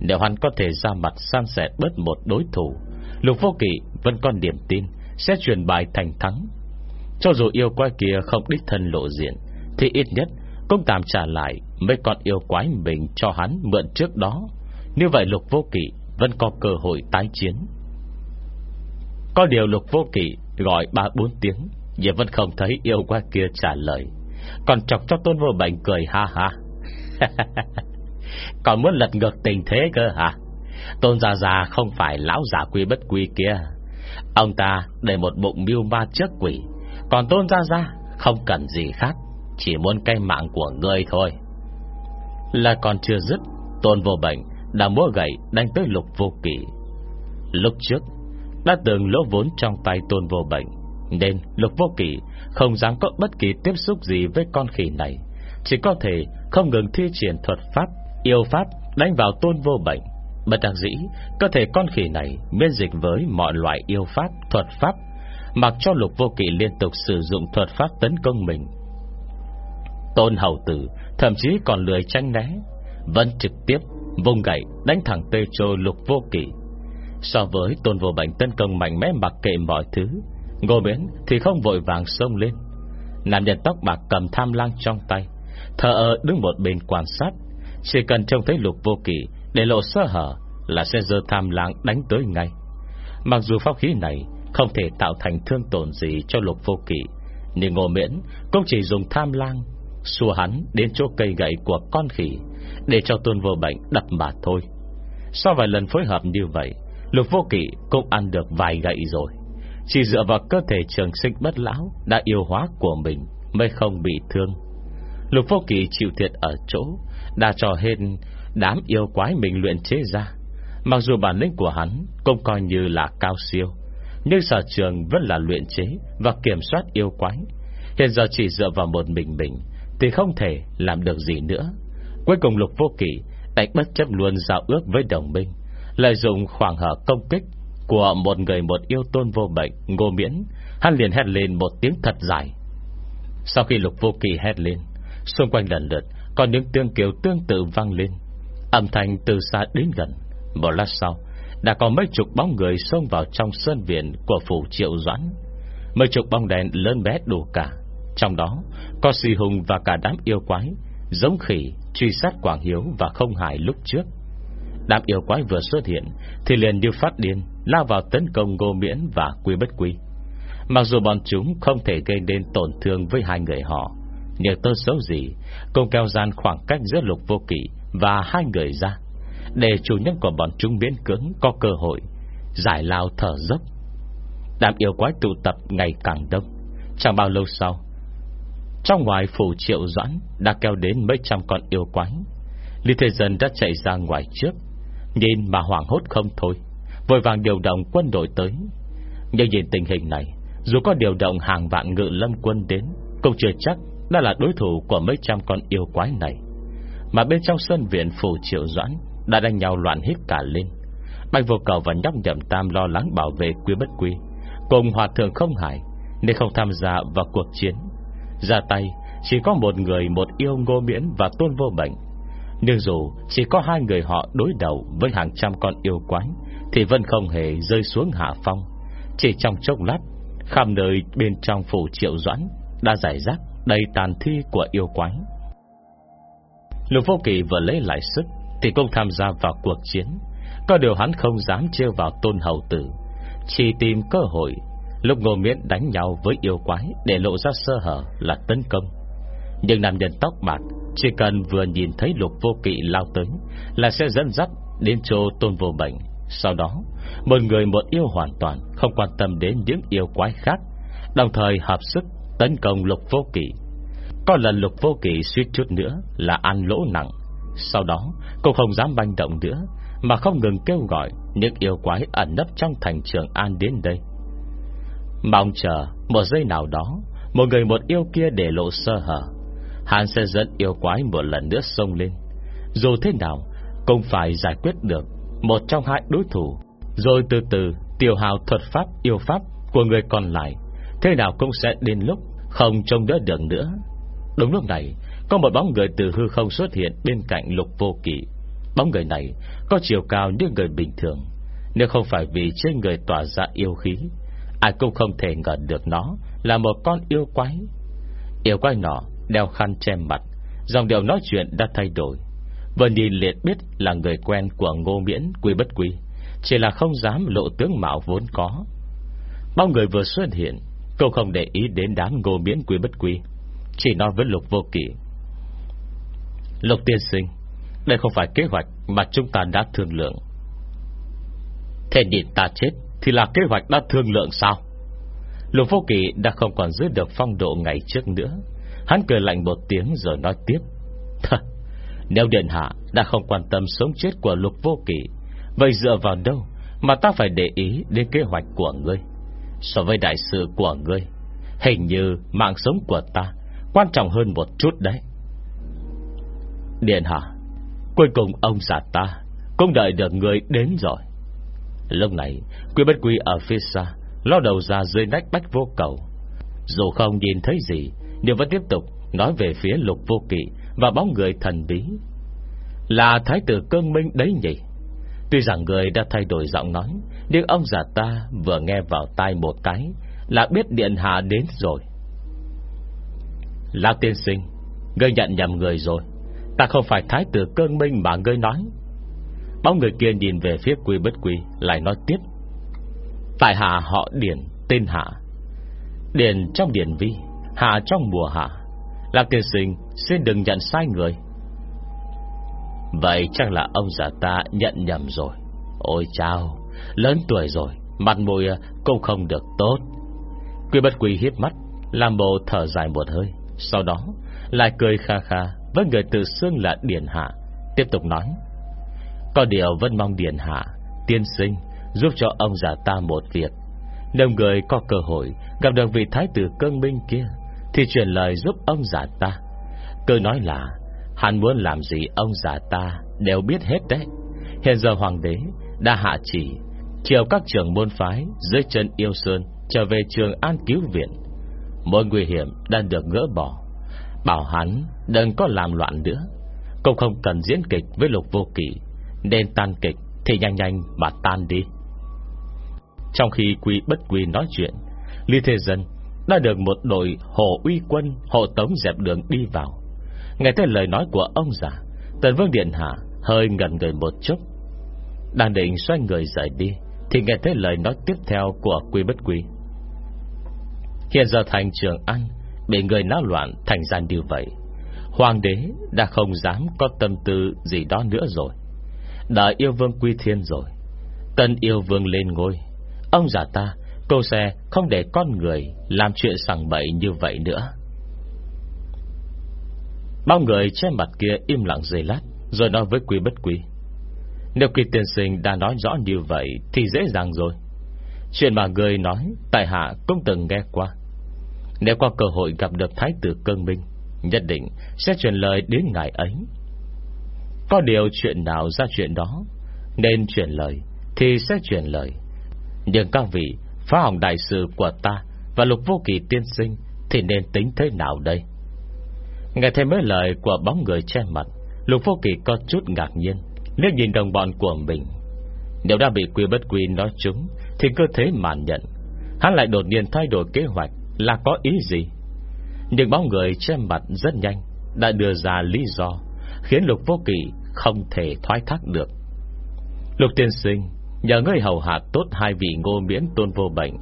Nếu hắn có thể ra mặt san sẻ bớt một đối thủ, Lục vô kỵ vẫn còn điểm tin Sẽ truyền bài thành thắng. Cho dù yêu quái kia không đích thân lộ diện, Thì ít nhất cũng tạm trả lại Mấy con yêu quái mình cho hắn mượn trước đó. Như vậy lục vô kỵ Vẫn có cơ hội tái chiến. Có điều lục vô kỵ Gọi ba bốn tiếng, Nhưng vẫn không thấy yêu quái kia trả lời. Còn chọc cho tôn vô bệnh cười ha ha. Còn muốn lật ngược tình thế cơ hả? Tôn Gia Gia không phải lão giả quy bất quy kia. Ông ta để một bụng mưu ma trước quỷ. Còn Tôn Gia Gia không cần gì khác, Chỉ muốn cây mạng của ngươi thôi. Là còn chưa dứt, Tôn vô bệnh đã múa gậy đánh tới lục vô kỷ Lúc trước, Đã từng lỗ vốn trong tay tôn vô bệnh, Nên lục vô kỷ Không dám có bất kỳ tiếp xúc gì với con khỉ này. Chỉ có thể không ngừng thi triển thuật pháp Yêu pháp đánh vào tôn vô bệnh. Bất đặc dĩ Cơ thể con khỉ này miễn dịch với mọi loại yêu pháp, Thuật pháp, Mặc cho lục vô kỵ liên tục sử dụng thuật pháp tấn công mình. Tôn hầu tử, Thậm chí còn lười tranh né, Vẫn trực tiếp Vùng gậy đánh thẳng tê trô lục vô kỵ. So với tôn vô bệnh tấn công mạnh mẽ mặc kệ mọi thứ, Ngô biến thì không vội vàng xông lên. Nam nhân tóc bạc cầm tham lang trong tay, Thờ ở đứng một bên quan sát chỉ cần trông thấy lục vô kỵ, Để lộ sơ hở Là sẽ dơ tham lãng đánh tới ngay. Mặc dù pháp khí này Không thể tạo thành thương tổn gì cho lục vô kỵ, Nhưng ngô miễn Cũng chỉ dùng tham lang Xua hắn đến chỗ cây gậy của con khỉ Để cho tôn vô bệnh đập mà thôi. Sau vài lần phối hợp như vậy, Lục vô kỵ cũng ăn được vài gậy rồi. Chỉ dựa vào cơ thể trường sinh bất lão Đã yêu hóa của mình Mới không bị thương. Lục vô kỵ chịu thiệt ở chỗ, Đã cho hên đám yêu quái mình luyện chế ra. Mặc dù bản lĩnh của hắn Cũng coi như là cao siêu, Nhưng sở trường vẫn là luyện chế Và kiểm soát yêu quái. Hiện giờ chỉ dựa vào một mình mình Thì không thể làm được gì nữa. Cuối cùng lục vô kỳ Đánh bất chấp luôn giao ước với đồng minh, Lợi dụng khoảng hở công kích Của một người một yêu tôn vô bệnh Ngô miễn. Hắn liền hét lên một tiếng thật dài. Sau khi lục vô kỳ hét lên Xung quanh lần lượt, có những tiếng kêu tương tự vang lên. Âm thanh từ xa đến gần. Một lát sau, Đã có mấy chục bóng người xông vào trong sân viện Của phủ triệu doãn. Mấy chục bóng đèn lớn bé đủ cả. Trong đó, có si hùng và cả đám yêu quái, Giống khỉ, Truy sát Quảng Hiếu và không hài lúc trước. Đám yêu quái vừa xuất hiện, Thì liền như phát điên Lao vào tấn công Ngô Miễn và Quy Bất Quy. Mặc dù bọn chúng không thể gây nên tổn thương với hai người họ nhờ tơ xấu gì Cùng kéo gian khoảng cách giữa lục vô kỵ Và hai người ra. Để chủ nhân của bọn chúng biến cứng Có cơ hội, Giải lao thở dốc. Đám yêu quái tụ tập ngày càng đông. Chẳng bao lâu sau, Trong ngoài phủ triệu doãn Đã kéo đến mấy trăm con yêu quái. Lý Thế Dân đã chạy ra ngoài trước, Nhìn mà hoảng hốt không thôi, Vội vàng điều động quân đội tới. Nhưng nhìn tình hình này, Dù có điều động hàng vạn ngự lâm quân đến, Cũng chưa chắc đã là đối thủ của mấy trăm con yêu quái này. Mà bên trong sân viện phủ triệu doãn Đã đánh nhau loạn hết cả lên. Bạch vô cầu và nhóc nhậm tam lo lắng bảo vệ quý bất quý Cùng hòa thượng không hải Nên không tham gia vào cuộc chiến. Ra tay, Chỉ có một người, một yêu ngô miễn và tôn vô bệnh. Nhưng dù chỉ có hai người họ đối đầu Với hàng trăm con yêu quái, Thì vẫn không hề rơi xuống hạ phong. Chỉ trong chốc lát khăm nơi bên trong phủ triệu doãn Đã giải rác đầy tàn thi của yêu quái. Lục vô kỳ vừa lấy lại sức Thì cũng tham gia vào cuộc chiến. Có điều hắn không dám trêu vào tôn hầu tử, Chỉ tìm cơ hội Lúc ngô miễn đánh nhau với yêu quái Để lộ ra sơ hở là tấn công. Nhưng nam nhân tóc bạc Chỉ cần vừa nhìn thấy lục vô kỵ lao tới Là sẽ dẫn dắt Đến chỗ tôn vô bệnh. Sau đó, Một người một yêu hoàn toàn Không quan tâm đến những yêu quái khác, Đồng thời hợp sức tấn công lục vô kỵ. Có lần lục vô kỵ suýt chút nữa Là ăn lỗ nặng. Sau đó cũng không dám banh động nữa, Mà không ngừng kêu gọi Những yêu quái ẩn nấp trong thành trường An đến đây. Mong chờ một giây nào đó, Một người một yêu kia để lộ sơ hở. Hắn sẽ dẫn yêu quái một lần nữa xông lên. Dù thế nào, Cũng phải giải quyết được Một trong hai đối thủ, Rồi từ từ tiêu hào thuật pháp, yêu pháp Của người còn lại. Thế nào cũng sẽ đến lúc Không trông đỡ được nữa. Đúng lúc này, Có một bóng người từ hư không xuất hiện Bên cạnh lục vô kỵ. Bóng người này có chiều cao như người bình thường, Nếu không phải vì trên người tỏa ra yêu khí, Ai cũng không thể ngờ được nó Là một con yêu quái. Yêu quái nọ đeo khăn che mặt Dòng điệu nói chuyện đã thay đổi. Vừa nhìn liệt biết là người quen Của ngô miễn quy bất quy, Chỉ là không dám lộ tướng mạo vốn có. Bao người vừa xuất hiện Cô không để ý đến đám ngô miễn quý bất quý Chỉ nói với lục vô kỷ Lục tiên sinh, Đây không phải kế hoạch Mà chúng ta đã thương lượng. Thế nhìn ta chết thì là kế hoạch đã thương lượng sao? Lục vô kỷ đã không còn giữ được phong độ ngày trước nữa. Hắn cười lạnh một tiếng rồi nói tiếp. Nếu Điện Hạ đã không quan tâm sống chết của lục vô kỷ Vậy dựa vào đâu Mà ta phải để ý đến kế hoạch của ngươi? So với đại sự của ngươi. Hình như mạng sống của ta Quan trọng hơn một chút đấy. Điện Hạ, Cuối cùng ông già ta Cũng đợi được người đến rồi. Lúc này Quy bất quy ở phía xa, Lo đầu ra dưới nách bách vô cầu. Dù không nhìn thấy gì, Nhưng vẫn tiếp tục nói về phía lục vô kỵ Và bóng người thần bí. Là thái tử cương minh đấy nhỉ? Tuy rằng người đã thay đổi giọng nói, Nhưng ông già ta vừa nghe vào tai một cái Là biết điện hạ đến rồi. Lão tiên sinh, Ngươi nhận nhầm người rồi. Ta không phải thái tử cơn minh mà ngươi nói. Bóng người kia nhìn về phía quy bất quy, Lại nói tiếp. Tại hạ họ Điển tên Hạ. Điển trong điển vi, Hạ trong mùa hạ. Lạc tiên sinh, xin đừng nhận sai người. Vậy chắc là ông già ta nhận nhầm rồi. Ôi chao, Lớn tuổi rồi, Mặt mũi cũng không được tốt. Quy bất quy hiếp mắt Làm bộ thở dài một hơi, Sau đó lại cười kha kha Với người tự xưng là Điển Hạ, Tiếp tục nói, có điều vẫn mong Điền Hạ, Tiên sinh, giúp cho ông già ta một việc. Nếu người có cơ hội Gặp được vị thái tử cơn minh kia, Thì truyền lời giúp ông già ta. Cơ nói là Hắn muốn làm gì ông già ta Đều biết hết đấy. Hiện giờ hoàng đế đã hạ chỉ, Chiều các trường môn phái Dưới chân yêu sơn Trở về trường an cứu viện. Mối nguy hiểm đang được gỡ bỏ, Bảo hắn đừng có làm loạn nữa. Cũng không cần diễn kịch với lục vô kỷ Nên tan kịch Thì nhanh nhanh mà tan đi. Trong khi quý bất quý nói chuyện, Lý Thế Dân Đã được một đội hộ uy quân, Hộ tống dẹp đường đi vào. Nghe thấy lời nói của ông già, Tần Vương Điện Hạ hơi ngần người một chút. Đang định xoay người rời đi, Thì nghe thấy lời nói tiếp theo Của Quy Bất Quy. Hiện giờ thành trường An Bị người náo loạn thành gian như vậy, Hoàng đế đã không dám Có tâm tư gì đó nữa rồi. Đã yêu vương quy thiên rồi, Tân yêu vương lên ngôi. Ông già ta, Cô xe không để con người Làm chuyện sằng bậy như vậy nữa. Bao người che mặt kia im lặng giây lát, Rồi nói với quý bất quý Nếu quý tiên sinh đã nói rõ như vậy Thì dễ dàng rồi. Chuyện mà người nói, Tại hạ cũng từng nghe qua. Nếu có cơ hội gặp được Thái tử Cơn Minh, Nhất định sẽ truyền lời đến ngày ấy. Có điều chuyện nào ra chuyện đó, Nên truyền lời Thì sẽ truyền lời. Nhưng các vị Phá hỏng đại sự của ta Và lục vô kỳ tiên sinh Thì nên tính thế nào đây? Nghe thêm mấy lời của bóng người che mặt, Lục vô kỳ có chút ngạc nhiên. Nếu nhìn đồng bọn của mình Nếu đã bị quy bất quy nói chúng, Thì cơ thế màn nhận. Hắn lại đột nhiên thay đổi kế hoạch, Là có ý gì? Nhưng bóng người che mặt rất nhanh, Đã đưa ra lý do, Khiến lục vô kỳ không thể thoái thác được. Lục tiên sinh, Nhờ ngươi hầu hạ tốt hai vị ngô miễn tôn vô bệnh,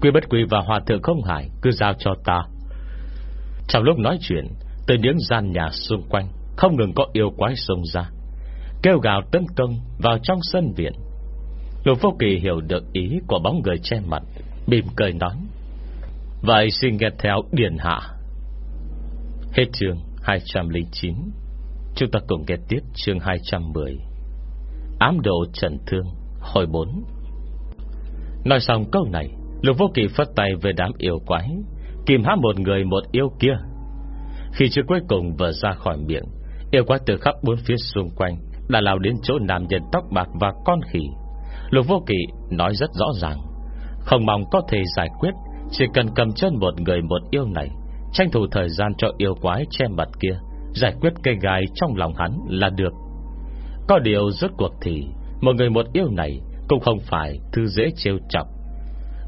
Quy bất quy và hòa thượng không hải Cứ giao cho ta. Trong lúc nói chuyện từ những gian nhà xung quanh, Không ngừng có yêu quái xông ra, Kêu gào tấn công vào trong sân viện. Lục vô kỳ hiểu được ý Của bóng người che mặt Bìm cười nói, Vậy xin nghe theo điền hạ. Hết chương 209 Chúng ta cùng nghe tiếp chương 210 Ám độ trần thương, Hồi 4 Nói xong câu này, Lục vô kỳ phất tay về đám yêu quái, Kìm hãm một người một yêu kia. Khi chữ cuối cùng vừa ra khỏi miệng, Yêu quái từ khắp bốn phía xung quanh Đã lao đến chỗ nam nhân tóc bạc và con khỉ. Lục vô kỵ nói rất rõ ràng, Không mong có thể giải quyết, Chỉ cần cầm chân một người một yêu này, Tranh thủ thời gian cho yêu quái che mặt kia, Giải quyết cây gai trong lòng hắn là được. Có điều rốt cuộc thì, một người một yêu này Cũng không phải thư dễ trêu chọc.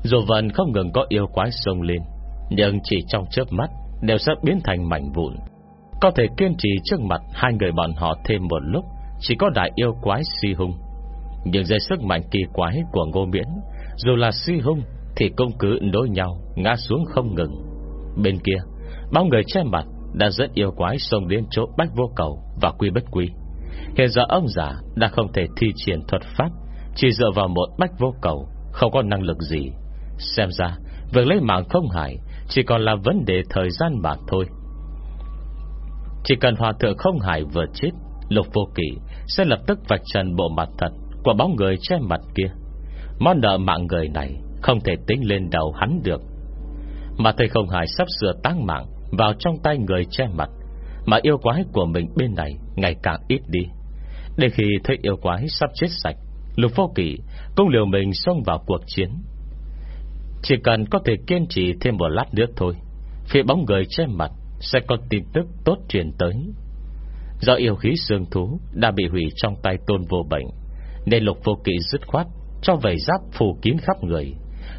Dù vẫn không ngừng có yêu quái sông lên, Nhưng chỉ trong chớp mắt Đều sẽ biến thành mảnh vụn. Có thể kiên trì trước mặt Hai người bọn họ thêm một lúc, Chỉ có đại yêu quái si hung. Nhưng dây sức mạnh kỳ quái của ngô miễn, Dù là si hung Thì công cứ đối nhau, Ngã xuống không ngừng. Bên kia Bao người che mặt Đã dẫn yêu quái xông đến chỗ bách vô cầu Và quy bất quy. Hiện giờ ông già đã không thể thi triển thuật pháp, Chỉ dựa vào một bách vô cầu, Không có năng lực gì. Xem ra, Việc lấy mạng không hại chỉ còn là vấn đề thời gian mà thôi. Chỉ cần hòa thượng không hài vừa chết, Lục vô kỷ Sẽ lập tức vạch trần bộ mặt thật Của bóng người che mặt kia. Món nợ mạng người này Không thể tính lên đầu hắn được. Mà thầy không hài sắp sửa tăng mạng Vào trong tay người che mặt, Mà yêu quái của mình bên này Ngày càng ít đi. Để khi thấy yêu quái sắp chết sạch, Lục vô kỷ cũng liều mình xông vào cuộc chiến. Chỉ cần có thể kiên trì thêm một lát nữa thôi Phía bóng người che mặt, Sẽ có tin tức tốt truyền tới. Do yêu khí xương thú Đã bị hủy trong tay tôn vô bệnh, Nên lục vô kỵ dứt khoát Cho vầy giáp phủ kín khắp người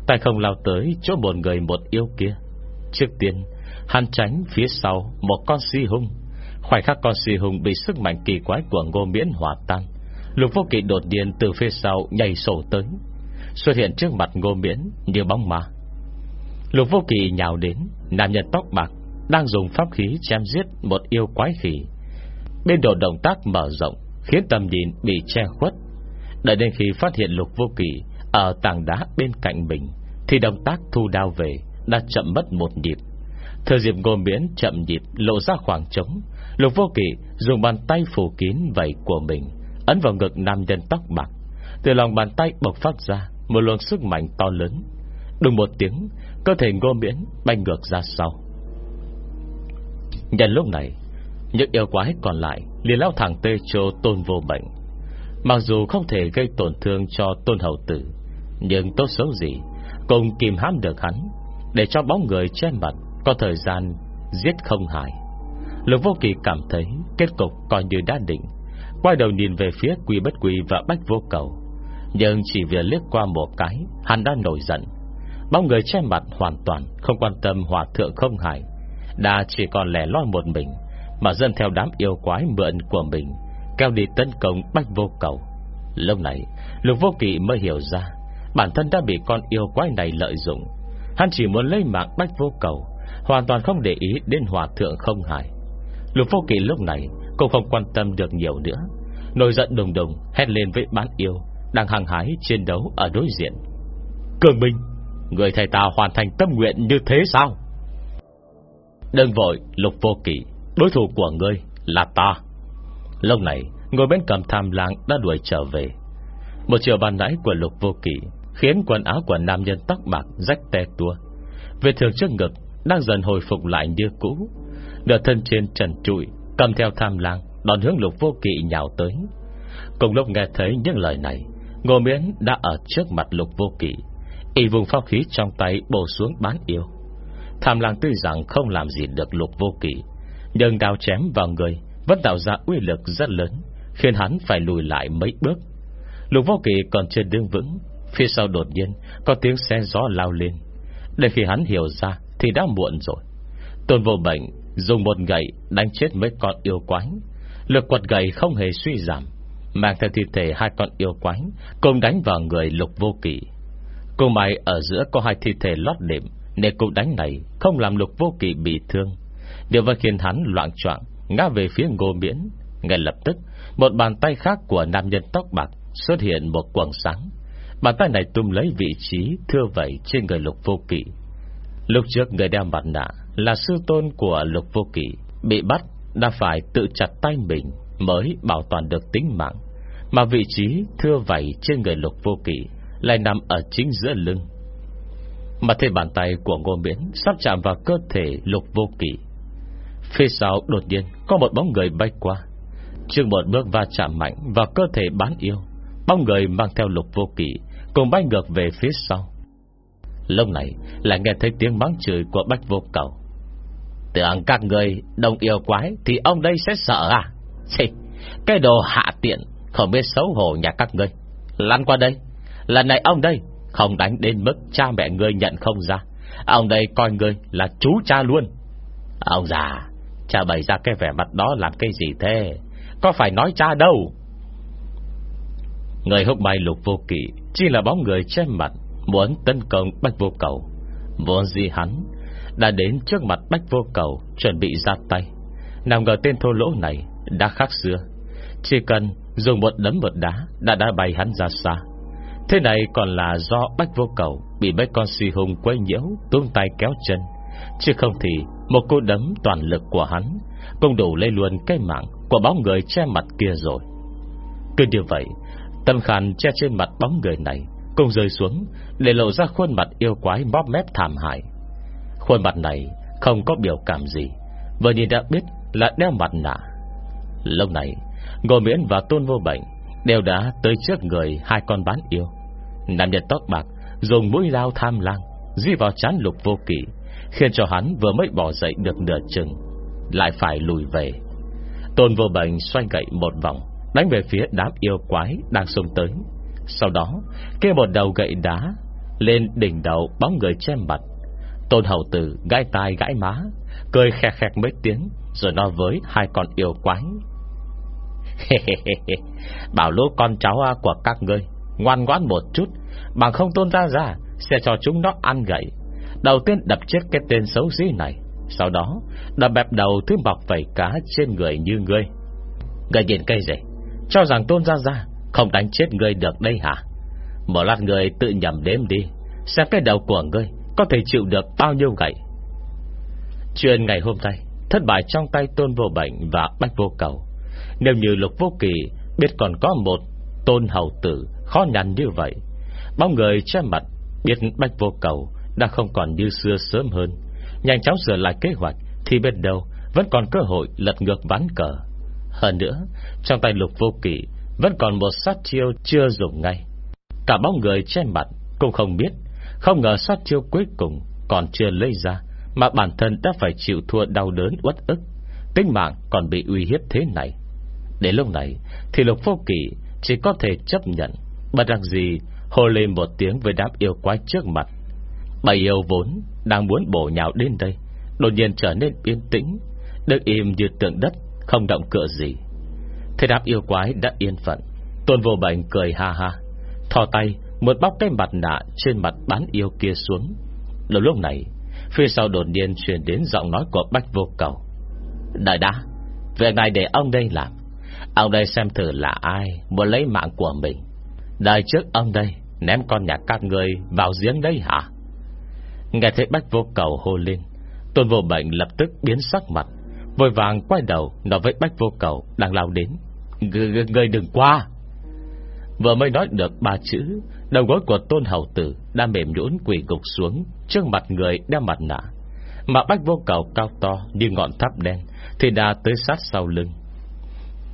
Tài không lao tới chỗ một người một yêu kia. Trước tiên, Hắn tránh phía sau Một con si hung. Khoảnh khắc con si hùng bị sức mạnh kỳ quái của ngô miễn hòa tan, Lục vô kỵ đột nhiên từ phía sau nhảy sổ tới. Xuất hiện trước mặt ngô miễn Như bóng ma. Lục vô kỳ nhào đến, Nam nhân tóc bạc Đang dùng pháp khí chém giết một yêu quái khỉ. Bên độ động tác mở rộng, Khiến tầm nhìn bị che khuất. Đợi đến khi phát hiện lục vô kỳ Ở tảng đá bên cạnh mình, Thì động tác thu đao về Đã chậm mất một nhịp. Thời dịp ngô miễn chậm nhịp lộ ra khoảng trống, Lục vô kỳ dùng bàn tay phủ kín vầy của mình, Ấn vào ngực nam nhân tóc bạc. Từ lòng bàn tay bộc phát ra một luồng sức mạnh to lớn. Đùng một tiếng, Cơ thể ngô miễn bay ngược ra sau. Nhân lúc này, Những yêu quái còn lại liền lao thẳng tê cho tôn vô bệnh Mặc dù không thể gây tổn thương cho tôn hậu tử, Nhưng tốt xấu gì Cùng kìm hãm được hắn, Để cho bóng người che mặt Có thời gian giết không hại. Lục vô kỳ cảm thấy Kết cục coi như đã định, Quay đầu nhìn về phía quy bất quy và bách vô cầu. Nhưng chỉ vừa liếc qua một cái, Hắn đã nổi giận. Bóng người che mặt hoàn toàn, Không quan tâm hòa thượng không hại Đã chỉ còn lẻ loi một mình, Mà dân theo đám yêu quái mượn của mình, Kéo đi tấn công bách vô cầu. Lúc này, Lục vô kỵ mới hiểu ra, Bản thân đã bị con yêu quái này lợi dụng. Hắn chỉ muốn lấy mạng bách vô cầu, Hoàn toàn không để ý đến hòa thượng không hài. Lục vô kỵ lúc này Cũng không quan tâm được nhiều nữa, Nổi giận đùng đùng, hét lên với bán yêu. Đang hàng hái chiến đấu ở đối diện. Cường Minh, Người thầy ta hoàn thành tâm nguyện như thế sao? Đừng vội, lục vô kỷ Đối thủ của ngươi là ta. Lâu này Ngồi bên cầm tham lang đã đuổi trở về. Một chiều bàn nãy của lục vô kỷ Khiến quần áo của nam nhân tóc bạc Rách te tua. Về thường trước ngực Đang dần hồi phục lại như cũ. Nửa thân trên trần trụi, Cầm theo tham lang đón hướng lục vô kỵ nhào tới. Cùng lúc nghe thấy những lời này Ngô Miễn đã ở trước mặt lục vô kỵ, Y vùng pháp khí trong tay bổ xuống bán yêu. Tham lang tuy rằng không làm gì được lục vô kỵ, Nhưng đào chém vào người Vẫn tạo ra uy lực rất lớn, Khiến hắn phải lùi lại mấy bước. Lục vô kỵ còn chưa đứng vững, Phía sau đột nhiên Có tiếng xe gió lao lên. Để khi hắn hiểu ra Thì đã muộn rồi. Tôn vô bệnh dùng một gậy Đánh chết mấy con yêu quái. Lực quật gậy không hề suy giảm Mang theo thi thể hai con yêu quái, Cùng đánh vào người lục vô kỵ. Cô mày ở giữa có hai thi thể lót đệm, Nên cú đánh này Không làm lục vô kỵ bị thương. Điều vẫn khiến hắn loạn trọng Ngã về phía ngô miễn. Ngay lập tức, Một bàn tay khác của nam nhân tóc bạc Xuất hiện một quầng sáng. Bàn tay này tung lấy vị trí Thưa vậy trên người lục vô kỵ. Lúc trước người đeo mặt nạ Là sư tôn của lục vô kỵ, Bị bắt đã phải tự chặt tay mình. Mới bảo toàn được tính mạng, Mà vị trí thưa vảy trên người lục vô kỵ Lại nằm ở chính giữa lưng. Mà thấy bàn tay của ngô miễn Sắp chạm vào cơ thể lục vô kỵ. Phía sau đột nhiên Có một bóng người bay qua. Trước một bước va chạm mạnh vào cơ thể bán yêu, Bóng người mang theo lục vô kỵ Cùng bay ngược về phía sau. Lúc này lại nghe thấy tiếng mắng chửi của bách vô cầu. Tưởng các người đồng yêu quái Thì ông đây sẽ sợ à? Chị, Cái đồ hạ tiện Không biết xấu hổ nhà các ngươi. Lăn qua đây. Lần này ông đây Không đánh đến mức cha mẹ ngươi nhận không ra. Ông đây coi ngươi là chú cha luôn. Ông già Cha bày ra cái vẻ mặt đó làm cái gì thế? Có phải nói cha đâu? Người húc bay lục vô kỵ Chỉ là bóng người che mặt Muốn tấn công bách vô cầu. Vốn gì hắn Đã đến trước mặt bách vô cầu Chuẩn bị ra tay. Nào ngờ tên thô lỗ này đã khác xưa. Chỉ cần dùng một đấm một đá Đã đã bay hắn ra xa. Thế này còn là do bách vô cầu Bị mấy con suy hùng quấy nhiễu Tung tay kéo chân. Chứ không thì một cô đấm toàn lực của hắn Cũng đủ lấy luôn cái mạng Của bóng người che mặt kia rồi. Cứ như vậy, Tâm khàn che trên mặt bóng người này Cùng rơi xuống Để lộ ra khuôn mặt yêu quái bóp mép thảm hại. Khuôn mặt này Không có biểu cảm gì Vừa nhìn đã biết là đeo mặt nạ. Lúc này Ngô Miễn và Tôn Vô Bệnh Đều đã tới trước người hai con bán yêu. Nam nhân tóc bạc Dùng mũi lao tham lang Di vào chán lục vô kỷ Khiến cho hắn vừa mới bỏ dậy được nửa chừng, Lại phải lùi về. Tôn vô bệnh xoay gậy một vòng, Đánh về phía đám yêu quái Đang xông tới. Sau đó, kê một đầu gậy đá Lên đỉnh đầu bóng người che mặt. Tôn hậu tử gãi tai gãi má, Cười khe khẹt mấy tiếng, Rồi nói với hai con yêu quái. Bảo lũ con cháu à, của các ngươi, Ngoan ngoãn một chút, Bằng không tôn ra ra, Sẽ cho chúng nó ăn gậy. Đầu tiên đập chết cái tên xấu xí này, Sau đó đập bẹp đầu thứ bọc vảy cá trên người như ngươi. Ngươi nhìn cây gì? Cho rằng tôn ra ra Không đánh chết ngươi được đây hả? Một lát ngươi tự nhầm đếm đi, Xem cái đầu của ngươi Có thể chịu được bao nhiêu gậy. Chuyện ngày hôm nay, Thất bại trong tay tôn vô bệnh và bách vô cầu. Nếu như lục vô kỳ Biết còn có một tôn hầu tử Khó nhằn như vậy Bóng người che mặt, Biết bách vô cầu Đã không còn như xưa sớm hơn, Nhanh chóng sửa lại kế hoạch, Thì bên đâu Vẫn còn cơ hội lật ngược ván cờ. Hơn nữa, Trong tay lục vô kỳ Vẫn còn một sát chiêu chưa dùng ngay. Cả bóng người che mặt Cũng không biết, Không ngờ sát chiêu cuối cùng Còn chưa lấy ra, Mà bản thân đã phải chịu thua đau đớn uất ức, Tính mạng còn bị uy hiếp thế này. Đến lúc này, Thì lục vô kỷ chỉ có thể chấp nhận. Bất đắc gì, hô lên một tiếng với đám yêu quái trước mặt. Bảy yêu vốn Đang muốn bổ nhào đến đây, Đột nhiên trở nên yên tĩnh, Được im như tượng đất, Không động cựa gì. Thế đám yêu quái đã yên phận. Tôn vô bệnh cười ha ha, Thò tay, một bóc cái mặt nạ Trên mặt bán yêu kia xuống. Lúc lúc này, Phía sau đột nhiên truyền đến giọng nói của Bách Vô Cầu. Đại đá Về này để ông đây làm. Ông đây xem thử là ai Muốn lấy mạng của mình. Đời trước ông đây, Ném con nhà các người vào giếng đấy hả? Nghe thấy Bách Vô Cầu hô lên, Tôn vô bệnh lập tức biến sắc mặt, Vội vàng quay đầu Nói với Bách Vô Cầu đang lao đến. Người đừng qua. Vừa mới nói được ba chữ, Đầu gối của Tôn Hầu Tử Đã mềm nhũn quỳ gục xuống Trước mặt người đeo mặt nạ. Mà Bách Vô Cầu cao to như ngọn tháp đen Thì đã tới sát sau lưng.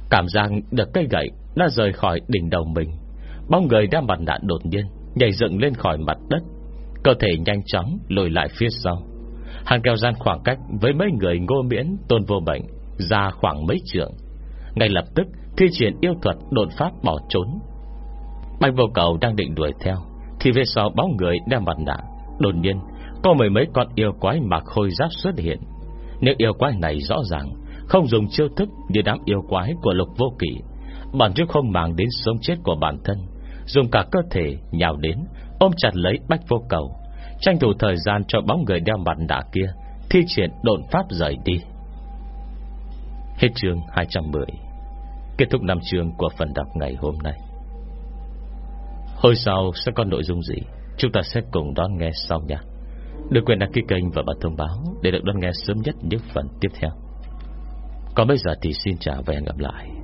Cảm giác được cây gậy Đã rời khỏi đỉnh đầu mình. Bóng người đeo mặt nạ đột nhiên, Nhảy dựng lên khỏi mặt đất. Cơ thể nhanh chóng lùi lại phía sau. Hàng kéo gian khoảng cách Với mấy người ngô miễn, tôn vô bệnh Ra khoảng mấy trượng. Ngay lập tức, thi triển yêu thuật đột pháp bỏ trốn. Bạch vô cầu đang định đuổi theo, Thì về sau bóng người đeo mặt nạ Đột nhiên, có mười mấy con yêu quái mặc khôi giáp xuất hiện. Những yêu quái này rõ ràng không dùng chiêu thức như đám yêu quái của lục vô kỷ Bản trước không màng đến sống chết của bản thân, Dùng cả cơ thể nhào đến, Ôm chặt lấy bách vô cầu, Tranh thủ thời gian cho bóng người đeo mặt nạ kia Thi triển độn pháp rời đi. Hết chương 210 Kết thúc năm chương của phần đọc ngày hôm nay. Hồi sau sẽ có nội dung gì? Chúng ta sẽ cùng đón nghe sau nha. Đừng quên đăng ký kênh và bật thông báo Để được đón nghe sớm nhất những phần tiếp theo. Còn bây giờ thì xin chào và hẹn gặp lại.